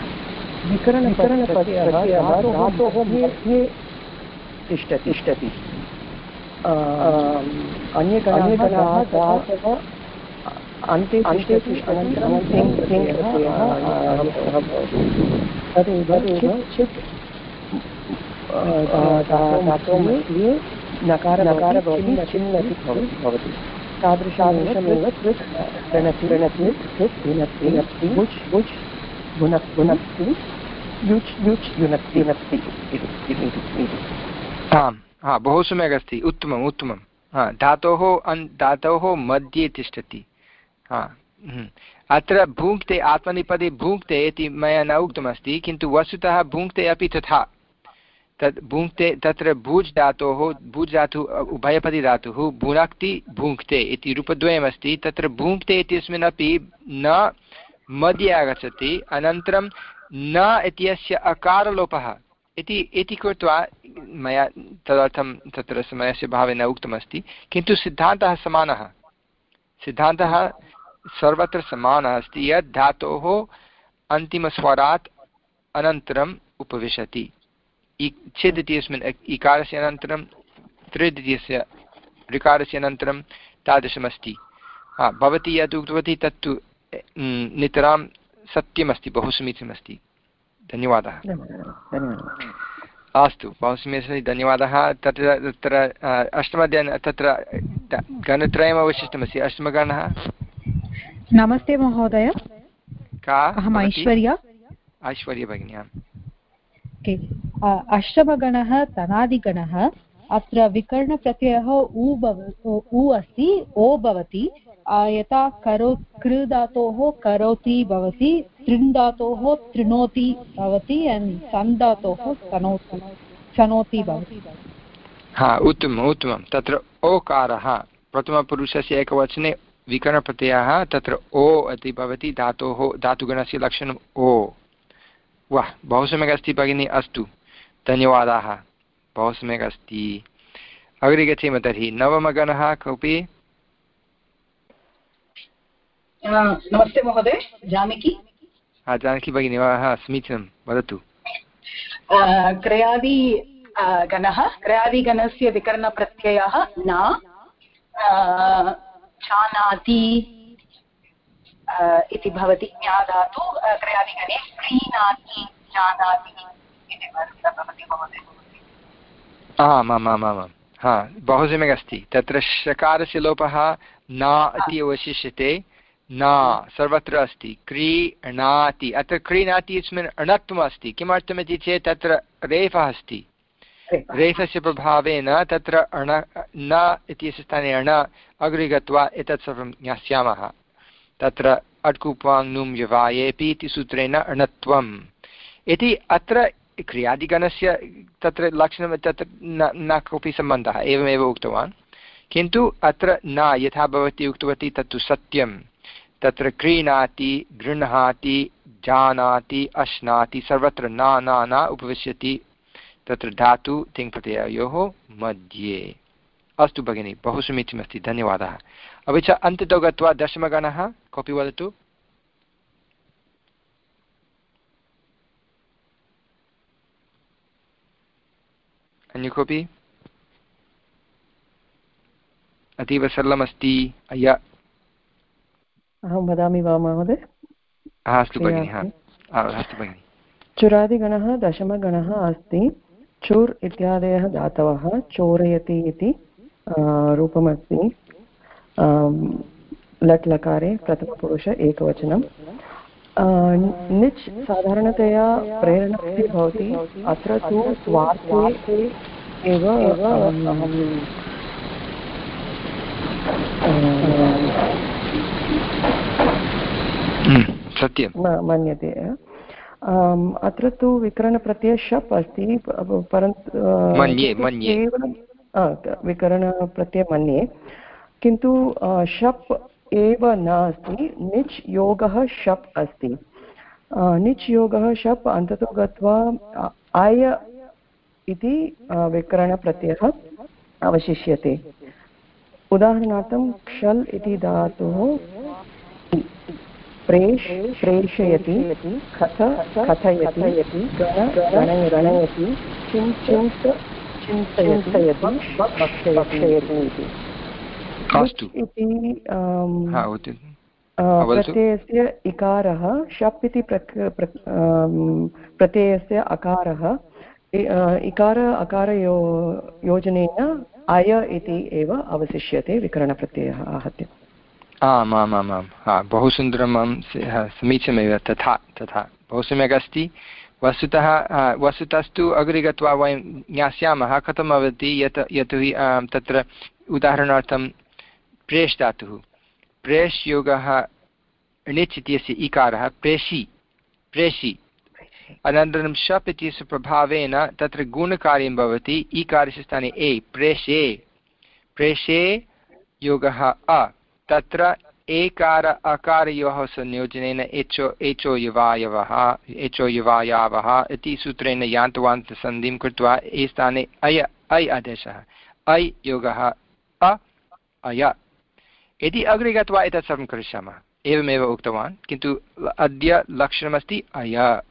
विकरणप्रत्ययः धातोः मध्ये तिष्ठ तिष्ठति अन्यगणाः धातवः अन्ते अन्ते तदेव चित् धातोः मध्ये नकार नकार भवति चिन्नति भवति तादृशादृशमेव कृत् प्रणति प्रणति कृत् विनक्ति विनक्ति बुच् भुनक् युच् युच् युनक्ति आम्, हा, बहु सम्यक् अस्ति, उत्तमम् उत्तमं हा, धातोः, अन्, धातोः मध्ये तिष्ठति. हा अत्र भुङ्क्ते, आत्मनिपदे भुङ्क्ते इति मया न उक्तमस्ति, किन्तु वस्तुतः भुङ्क्ते अपि तथा। तत् भुङ्क्ते, तत्र भुज् धातोः भुज् धातुः उभयपदी धातुः भुनक्ति, भुङ्क्ते इति रूपद्वयमस्ति, तत्र भुङ्क्ते इत्यस्मिन् अपि न मध्ये आगच्छति, अनन्तरं न इत्यस्य अकारलोपः। इति इति कृत्वा मया तदर्थं तत्र समयस्य भावे न उक्तमस्ति, किन्तु सिद्धान्तः समानः। सिद्धान्तः सर्वत्र समानः अस्ति, यत् धातोः अन्तिमस्वरात् अनन्तरम् उपविशति। छिद् इत्यस्मिन् इकारस्य अनन्तरं, त्रिद् इत्यस्य ऋकारस्य अनन्तरं तादृशमस्ति। हा, भवती यत् उक्तवती तत्तु नितरां सत्यमस्ति बहु समीचीनमस्ति धन्यवादः। अस्तु बहु समीचीनं धन्यवादः। तत्र तत्र अष्टमध्याय तत्र गणत्रयम् अवशिष्टमस्ति। अष्टमगणः? नमस्ते महोदय। का? अहम् ऐश्वर्या। ऐश्वर्या भगिनी आम्। अष्टमगणः तनादिगणः। अत्र विकरणप्रत्ययः उ भव उ अस्ति ओ भवति। यथा करो कृ धातोः करोति भवति तृण् धातोः तृणोति भवति सन् धातोः सनोति सनोति भवति। हा, उत्तमम् उत्तमं तत्र ओकारः, प्रथमपुरुषस्य एकवचने विकरणप्रत्ययः, तत्र ओ इति भवति, धातोः, धातुगणस्य लक्षणम् ओ। वाह, बहु सम्यक् अस्ति भगिनी, अस्तु। धन्यवादाः। बहु सम्यक् अस्ति। अग्रे गच्छेम तर्हि। नवमगणः कोऽपि नमस्ते महोदय जानकी? हा जानकी भगिनी वा समीचीनं वदतु. क्रयादि गणः क्रयादिगणस्य विकरणप्रत्ययः न जानाति इति भवति ज्ञाधातु क्रयादिगणे क्रीणाति जानाति इति भवति महोदय। आम् आम् आम् आम् हा बहु सम्यक् अस्ति तत्र शकारस्य लोपः न इति अवशिष्यते न सर्वत्र अस्ति। क्रीणाति अत्र क्रीणाति इत्यस्मिन् अणत्वम् अस्ति। किमर्थमिति चेत् तत्र रेफः अस्ति। रेफस्य प्रभावेन तत्र अण न इत्यस्य स्थाने अण अग्रे गत्वा एतत् सर्वं ज्ञास्यामः। तत्र अट्कुप्वाङ्नुं यवायेपि इति सूत्रेण अणत्वम् इति अत्र क्रियादिगणस्य तत्र लक्षणं तत्र न न कोऽपि सम्बन्धः एवमेव उक्तवान्। किन्तु अत्र न यथा भवती उक्तवती तत्तु सत्यं तत्र क्रीणाति, गृह्णाति, जानाति, अश्नाति, सर्वत्र न न न उपविश्यति। तत्र धातु तिङ्प्रत्ययोः मध्ये। अस्तु भगिनि, बहु समीचीनमस्ति, धन्यवादः। अपि च अन्ततो गत्वा दशमगणः, कोऽपि वदतु? अन्य कोऽपि? अतीव सरलमस्ति। अय्य अहं वदामि वा महोदय? अस्तु भगिनि अस्तु। भगिनि। चुरादिगणः दशमगणः अस्ति। चुर् इत्यादयः धातवः चोरयति इति रूपमस्ति। लट् लकारे प्रथमपुरुष एकवचनं। निच् साधारणतया प्रेरणा भवति अत्र तु स्वार्थे एव सत्यं मन्यते। अत्र तु विकरणप्रत्ययः शप् अस्ति परन्तु केवलं विकरणप्रत्यय मन्ये। किन्तु शप् एव नास्ति निच् योगः शप् अस्ति। निच् योगः शप् अन्ततो गत्वा आय इति विकरणप्रत्ययः अवशिष्यते। उदाहरणार्थं क्षल् इति धातुः प्रेष् प्रेषयति कथ कथयति गण गणयति चिञ्चिन्त चिन्तयति भक्षयति इति। इति। प्रत्ययस्य इकारः शप् इति प्रत्ययस्य अकारः इकार अकारयो योजनेन अय इति एव अवशिष्यते विकरणप्रत्ययः आहत्य। आम् आम् आम् आम्। हा बहु सुन्दरम् समीचीनमेव तथा तथा। बहु सम्यक् अस्ति वस्तुतः वस्तुतस्तु अग्रे गत्वा वयं ज्ञास्यामः कथं भवति यत् यतोहि तत्र उदाहरणार्थं प्रेष् धातुः प्रेष् योगः णिच् इत्यस्य इकारः प्रेषि प्रेषि। अनन्तरं शप् इत्यस्य प्रभावेन तत्र गुणकार्यं भवति इकारस्य स्थाने ए प्रेषे। प्रेषे योगः अ। तत्र एकार अकारयोः संयोजनेन एचो एचो युवायवः, एचो युवायावः इति सूत्रेण यान्तवान्तसन्धिं कृत्वा ए स्थाने अय ऐ आदेशः ऐ योगः, अ, अय। यदि अग्रे गत्वा एतत् सर्वं करिष्यामः, एवमेव उक्तवान्, किन्तु अद्य लक्षणमस्ति अय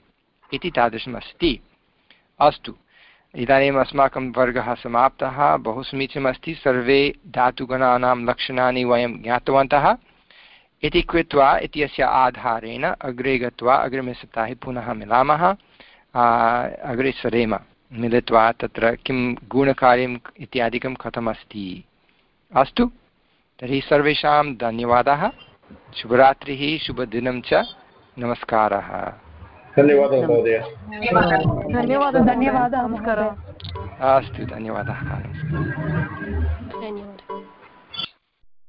इति तादृशमस्ति। अस्तु। इदानीम् अस्माकं वर्गः समाप्तः बहु समीचीनमस्ति सर्वे धातुगणानां लक्षणानि वयं ज्ञातवन्तः। इति कृत्वा, इत्यस्य आधारेण अग्रे गत्वा अग्रिमसप्ताहे पुनः मिलामः। अग्रे सरेम मिलित्वा, तत्र किं गुणकार्यम् इत्यादिकं कथमस्ति? अस्तु, तर्हि सर्वेषां धन्यवादः। शुभरात्रिः, शुभदिनं च। नमस्कारः। धन्यवादः महोदय। धन्यवादः धन्यवादः नमस्कारः। अस्तु धन्यवादः धन्यवादः।